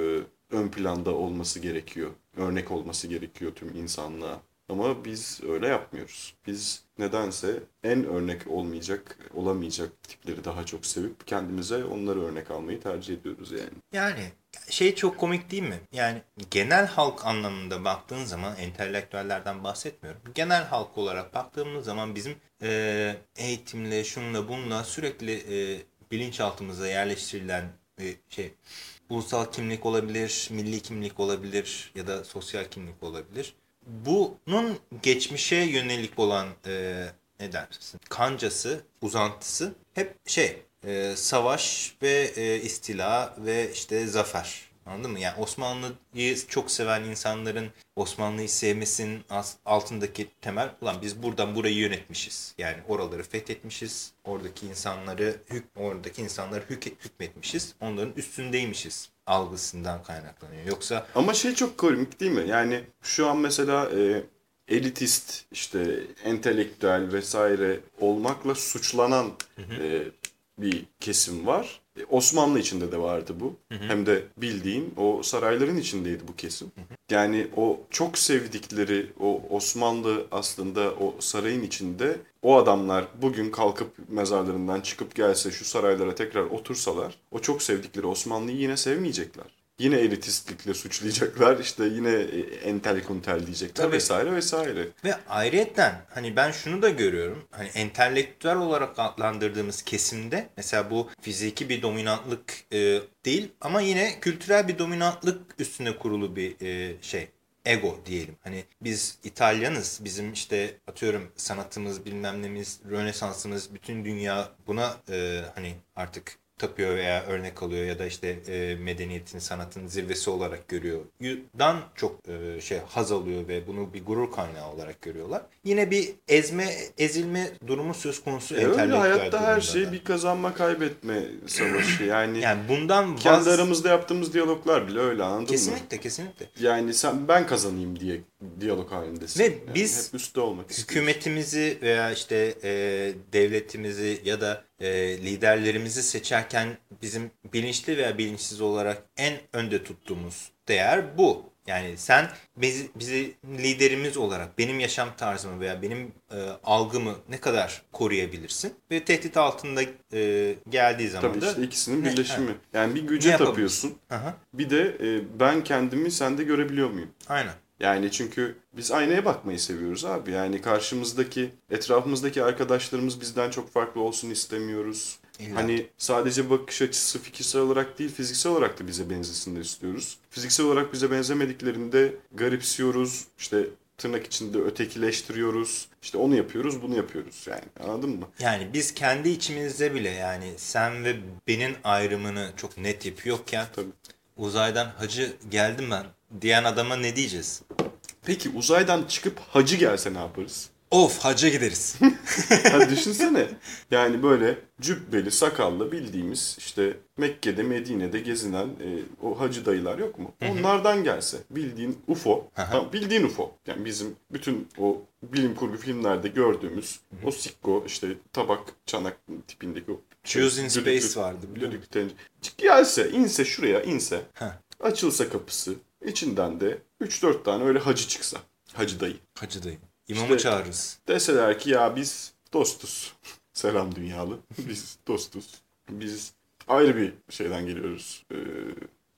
ön planda olması gerekiyor. Örnek olması gerekiyor tüm insanlığa. Ama biz öyle yapmıyoruz. Biz nedense en örnek olmayacak, olamayacak tipleri daha çok sevip kendimize onları örnek almayı tercih ediyoruz yani. Yani şey çok komik değil mi? Yani genel halk anlamında baktığın zaman entelektüellerden bahsetmiyorum. Genel halk olarak baktığımız zaman bizim e, eğitimle, şunla bununla sürekli e, bilinçaltımıza yerleştirilen e, şey ulusal kimlik olabilir, milli kimlik olabilir ya da sosyal kimlik olabilir. Bunun geçmişe yönelik olan e, ne dersin? Kancası, uzantısı hep şey e, savaş ve e, istila ve işte zafer. Anladın mı? Yani Osmanlı'yı çok seven insanların Osmanlı'yı sevmesinin altındaki temel ulan biz buradan burayı yönetmişiz. Yani oraları fethetmişiz. Oradaki insanları hük oradaki insanları hük- hükmetmişiz. Onların üstündeymişiz algısından kaynaklanıyor. Yoksa Ama şey çok komik değil mi? Yani şu an mesela e, elitist, işte entelektüel vesaire olmakla suçlanan e, bir kesim var. E, Osmanlı içinde de vardı bu. Hem de bildiğin o sarayların içindeydi bu kesim. Yani o çok sevdikleri o Osmanlı aslında o sarayın içinde o adamlar bugün kalkıp mezarlarından çıkıp gelse şu saraylara tekrar otursalar o çok sevdikleri Osmanlı'yı yine sevmeyecekler. Yine elitistlikle suçlayacaklar. işte yine entel kuntel diyecekler Tabii. vesaire vesaire. Ve ayrıyetten hani ben şunu da görüyorum. Hani entelektüel olarak adlandırdığımız kesimde mesela bu fiziki bir dominantlık e, değil ama yine kültürel bir dominantlık üstüne kurulu bir e, şey. Ego diyelim. Hani biz İtalyanız. Bizim işte atıyorum sanatımız, bilmem nemiz, Rönesansımız, bütün dünya buna e, hani artık tapıyor veya örnek alıyor ya da işte e, medeniyetin, sanatın zirvesi olarak görüyor. Dan çok e, şey haz alıyor ve bunu bir gurur kaynağı olarak görüyorlar. Yine bir ezme, ezilme durumu söz konusu E öyle hayatta her şey da. bir kazanma kaybetme savaşı. Yani, yani bundan vaz... kendi aramızda yaptığımız diyaloglar bile öyle anladın mı? kesinlikle kesinlikle. Yani sen ben kazanayım diye diyalog halindesin. Ve Yani biz hep üstte olmak istiyoruz. hükümetimizi veya işte e, devletimizi ya da e, liderlerimizi seçerken bizim bilinçli veya bilinçsiz olarak en önde tuttuğumuz değer bu. Yani sen bizi, bizi liderimiz olarak benim yaşam tarzımı veya benim e, algımı ne kadar koruyabilirsin ve tehdit altında e, geldiği zaman Tabii da işte ikisinin Ne- birleşimi. ha. Yani bir güce tapıyorsun. Aha, Bir de e, ben kendimi sende görebiliyor muyum? aynen. Yani çünkü biz aynaya bakmayı seviyoruz abi. Yani karşımızdaki, etrafımızdaki arkadaşlarımız bizden çok farklı olsun istemiyoruz. İlla. Hani sadece bakış açısı fikirsel olarak değil, fiziksel olarak da bize benzesin de istiyoruz. Fiziksel olarak bize benzemediklerinde garipsiyoruz. İşte tırnak içinde ötekileştiriyoruz. İşte onu yapıyoruz, bunu yapıyoruz yani. Anladın mı? Yani biz kendi içimizde bile yani sen ve benim ayrımını çok net yapıyorken Tabii. uzaydan hacı geldim ben diyen adama ne diyeceğiz? Peki uzaydan çıkıp hacı gelse ne yaparız? Of hacca gideriz. Hadi düşünsene. Yani böyle cübbeli, sakallı bildiğimiz işte Mekke'de, Medine'de gezinen e, o hacı dayılar yok mu? Onlardan gelse. Bildiğin UFO. Tamam, bildiğin UFO. Yani bizim bütün o bilim kurgu filmlerde gördüğümüz o sikko işte tabak, çanak tipindeki o Choose in Space vardı biliyor musun? Gelse, inse şuraya inse. Açılsa kapısı. içinden de 3-4 tane öyle hacı çıksa. Hacı dayı. Hacı dayı. İmamı İşte- çağırırız. Deseler ki ya biz dostuz. Selam dünyalı. Biz dostuz. Biz ayrı bir şeyden geliyoruz. Ee,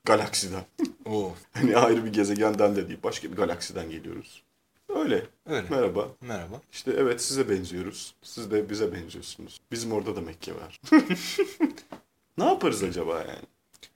galaksiden. Oo. Hani ayrı bir gezegenden de değil. Başka bir galaksiden geliyoruz. Öyle. Öyle. Merhaba. Merhaba. İşte evet size benziyoruz. Siz de bize benziyorsunuz. Bizim orada da Mekke var. ne yaparız acaba yani?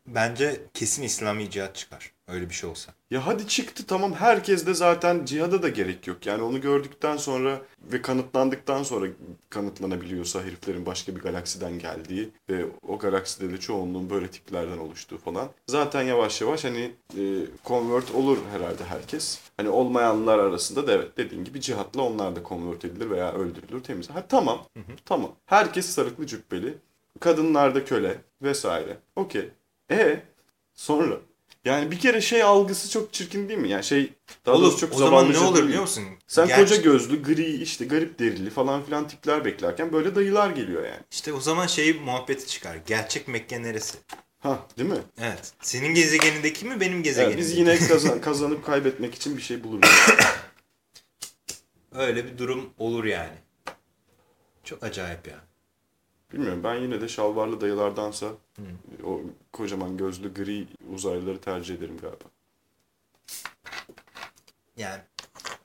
Bence kesin İslami cihat çıkar. Öyle bir şey olsa. Ya hadi çıktı tamam herkes de zaten cihada da gerek yok. Yani onu gördükten sonra ve kanıtlandıktan sonra kanıtlanabiliyorsa heriflerin başka bir galaksiden geldiği ve o galakside de çoğunluğun böyle tiplerden oluştuğu falan. Zaten yavaş yavaş hani e, convert olur herhalde herkes. Hani olmayanlar arasında da evet dediğin gibi cihatla onlar da convert edilir veya öldürülür temiz. Ha tamam tamam. Herkes sarıklı cübbeli. Kadınlar da köle vesaire. Okey. E sonra? Yani bir kere şey algısı çok çirkin değil mi? Yani şey daha olur. doğrusu çok o zaman ne olur biliyor musun? Sen Gerçi- koca gözlü, gri, işte garip derili falan filan tipler beklerken böyle dayılar geliyor yani. İşte o zaman şey muhabbeti çıkar. Gerçek Mekke neresi? Ha değil mi? Evet. Senin gezegenindeki mi benim Evet, gezegenimdeki? biz yine kazan, kazanıp kaybetmek için bir şey buluruz. Öyle bir durum olur yani. Çok acayip ya. Bilmiyorum ben yine de şalvarlı dayılardansa o kocaman gözlü gri uzaylıları tercih ederim galiba. Yani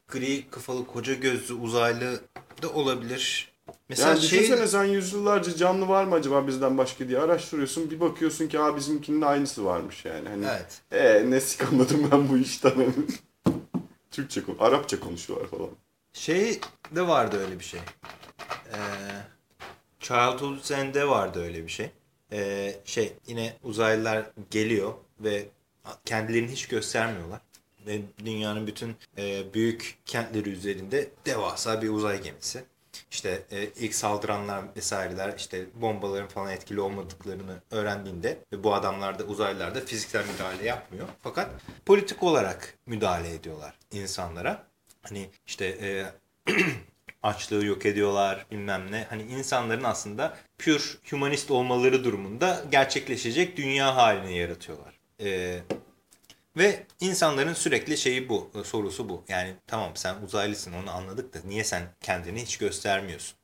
gri kafalı koca gözlü uzaylı da olabilir. Mesela Yani şey düşünsene sen yüzyıllarca canlı var mı acaba bizden başka diye araştırıyorsun. Bir bakıyorsun ki ha bizimkinin aynısı varmış yani. Hani Evet. Ee, ne anladım ben bu işten. Türkçe, Arapça konuşuyorlar falan. Şey de vardı öyle bir şey. Ee, Childhood Zen'de vardı öyle bir şey. Ee, şey yine uzaylılar geliyor ve kendilerini hiç göstermiyorlar. Ve dünyanın bütün e, büyük kentleri üzerinde devasa bir uzay gemisi. İşte e, ilk saldıranlar vesaireler işte bombaların falan etkili olmadıklarını öğrendiğinde ve bu adamlar da uzaylılar da fiziksel müdahale yapmıyor. Fakat politik olarak müdahale ediyorlar insanlara. Hani işte e, açlığı yok ediyorlar bilmem ne. Hani insanların aslında pür humanist olmaları durumunda gerçekleşecek dünya halini yaratıyorlar. E, ve insanların sürekli şeyi bu, sorusu bu. Yani tamam sen uzaylısın onu anladık da niye sen kendini hiç göstermiyorsun?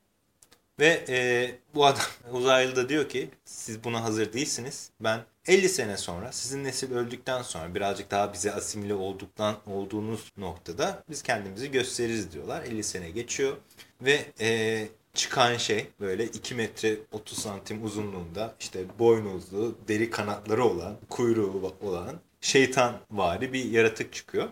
Ve e, bu adam uzaylı da diyor ki siz buna hazır değilsiniz. Ben 50 sene sonra sizin nesil öldükten sonra birazcık daha bize asimile olduktan olduğunuz noktada biz kendimizi gösteririz diyorlar. 50 sene geçiyor ve e, çıkan şey böyle 2 metre 30 santim uzunluğunda işte boynuzlu deri kanatları olan kuyruğu olan şeytan vari bir yaratık çıkıyor.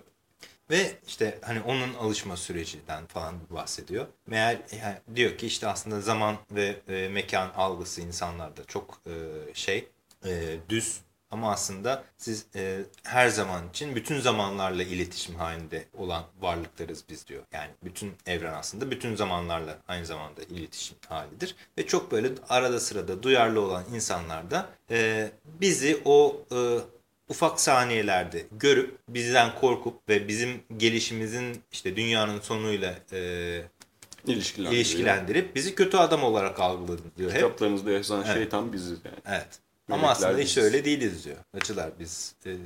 Ve işte hani onun alışma sürecinden falan bahsediyor. Meğer yani diyor ki işte aslında zaman ve e, mekan algısı insanlarda çok e, şey e, düz ama aslında siz e, her zaman için bütün zamanlarla iletişim halinde olan varlıklarız biz diyor. Yani bütün evren aslında bütün zamanlarla aynı zamanda iletişim halidir. Ve çok böyle arada sırada duyarlı olan insanlar da e, bizi o e, ufak saniyelerde görüp bizden korkup ve bizim gelişimizin işte dünyanın sonuyla e, İlişkilendiriyor. ilişkilendirip bizi kötü adam olarak algıladı diyor. Kitaplarınızda yazan Evet. şeytan biziz yani. Evet. Melekler Ama aslında hiç biziz. öyle değiliz diyor. Acılar biz. e,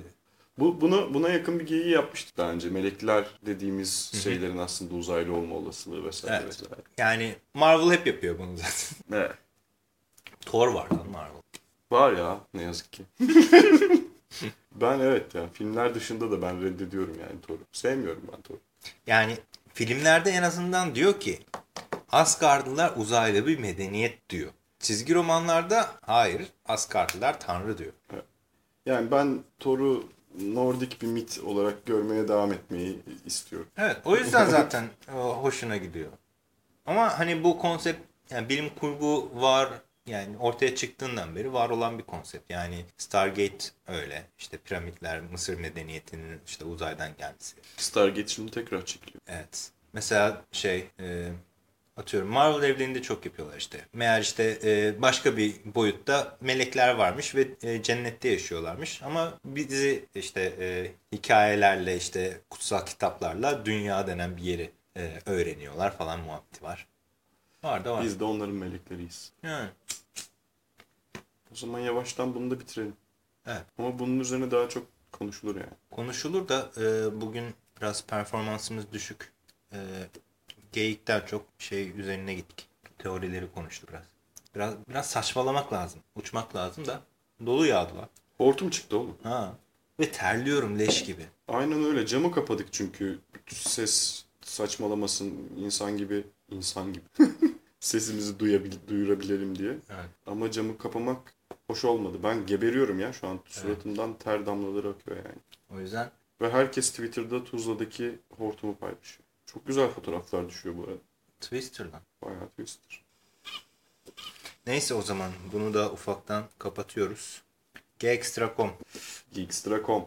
Bu buna buna yakın bir geyiği yapmıştık daha önce. Melekler dediğimiz şeylerin aslında uzaylı olma olasılığı vesaire Evet. vesaire. yani Marvel hep yapıyor bunu zaten. Evet. Thor var lan Marvel. Var ya ne yazık ki. ben evet ya filmler dışında da ben reddediyorum yani Thor'u. Sevmiyorum ben Thor'u. Yani filmlerde en azından diyor ki Asgardlılar uzaylı bir medeniyet diyor. Çizgi romanlarda hayır Asgardlılar tanrı diyor. Yani ben Thor'u Nordik bir mit olarak görmeye devam etmeyi istiyorum. Evet o yüzden zaten e, hoşuna gidiyor. Ama hani bu konsept yani bilim kurgu var yani ortaya çıktığından beri var olan bir konsept. Yani Stargate öyle işte piramitler Mısır medeniyetinin işte uzaydan gelmesi. Stargate şimdi tekrar çekiliyor. Evet. Mesela şey e, atıyorum Marvel evreninde çok yapıyorlar işte. Meğer işte e, başka bir boyutta melekler varmış ve e, cennette yaşıyorlarmış. Ama bizi işte e, hikayelerle işte kutsal kitaplarla dünya denen bir yeri e, öğreniyorlar falan muhabbeti var. Var da var. Biz de onların melekleriyiz. Yani, O zaman yavaştan bunu da bitirelim. evet. Ama bunun üzerine daha çok konuşulur yani. Konuşulur da e, bugün biraz performansımız düşük. E, geyikten çok şey üzerine gittik. Teorileri konuştuk biraz. Biraz biraz saçmalamak lazım. Uçmak lazım da dolu yağdı lan. Hortum çıktı oğlum. Ha. Ve terliyorum leş gibi. Aynen öyle. Camı kapadık çünkü ses saçmalamasın insan gibi insan gibi. Sesimizi duyabil, duyurabilelim diye. Evet. Ama camı kapamak hoş olmadı. Ben geberiyorum ya şu an. Suratımdan ter damlaları akıyor yani. O yüzden Ve herkes Twitter'da Tuzla'daki hortumu paylaşıyor. Çok güzel fotoğraflar düşüyor bu arada. Twister'dan. Bayağı twister. Neyse o zaman bunu da ufaktan kapatıyoruz. Geekstra.com Geekstra.com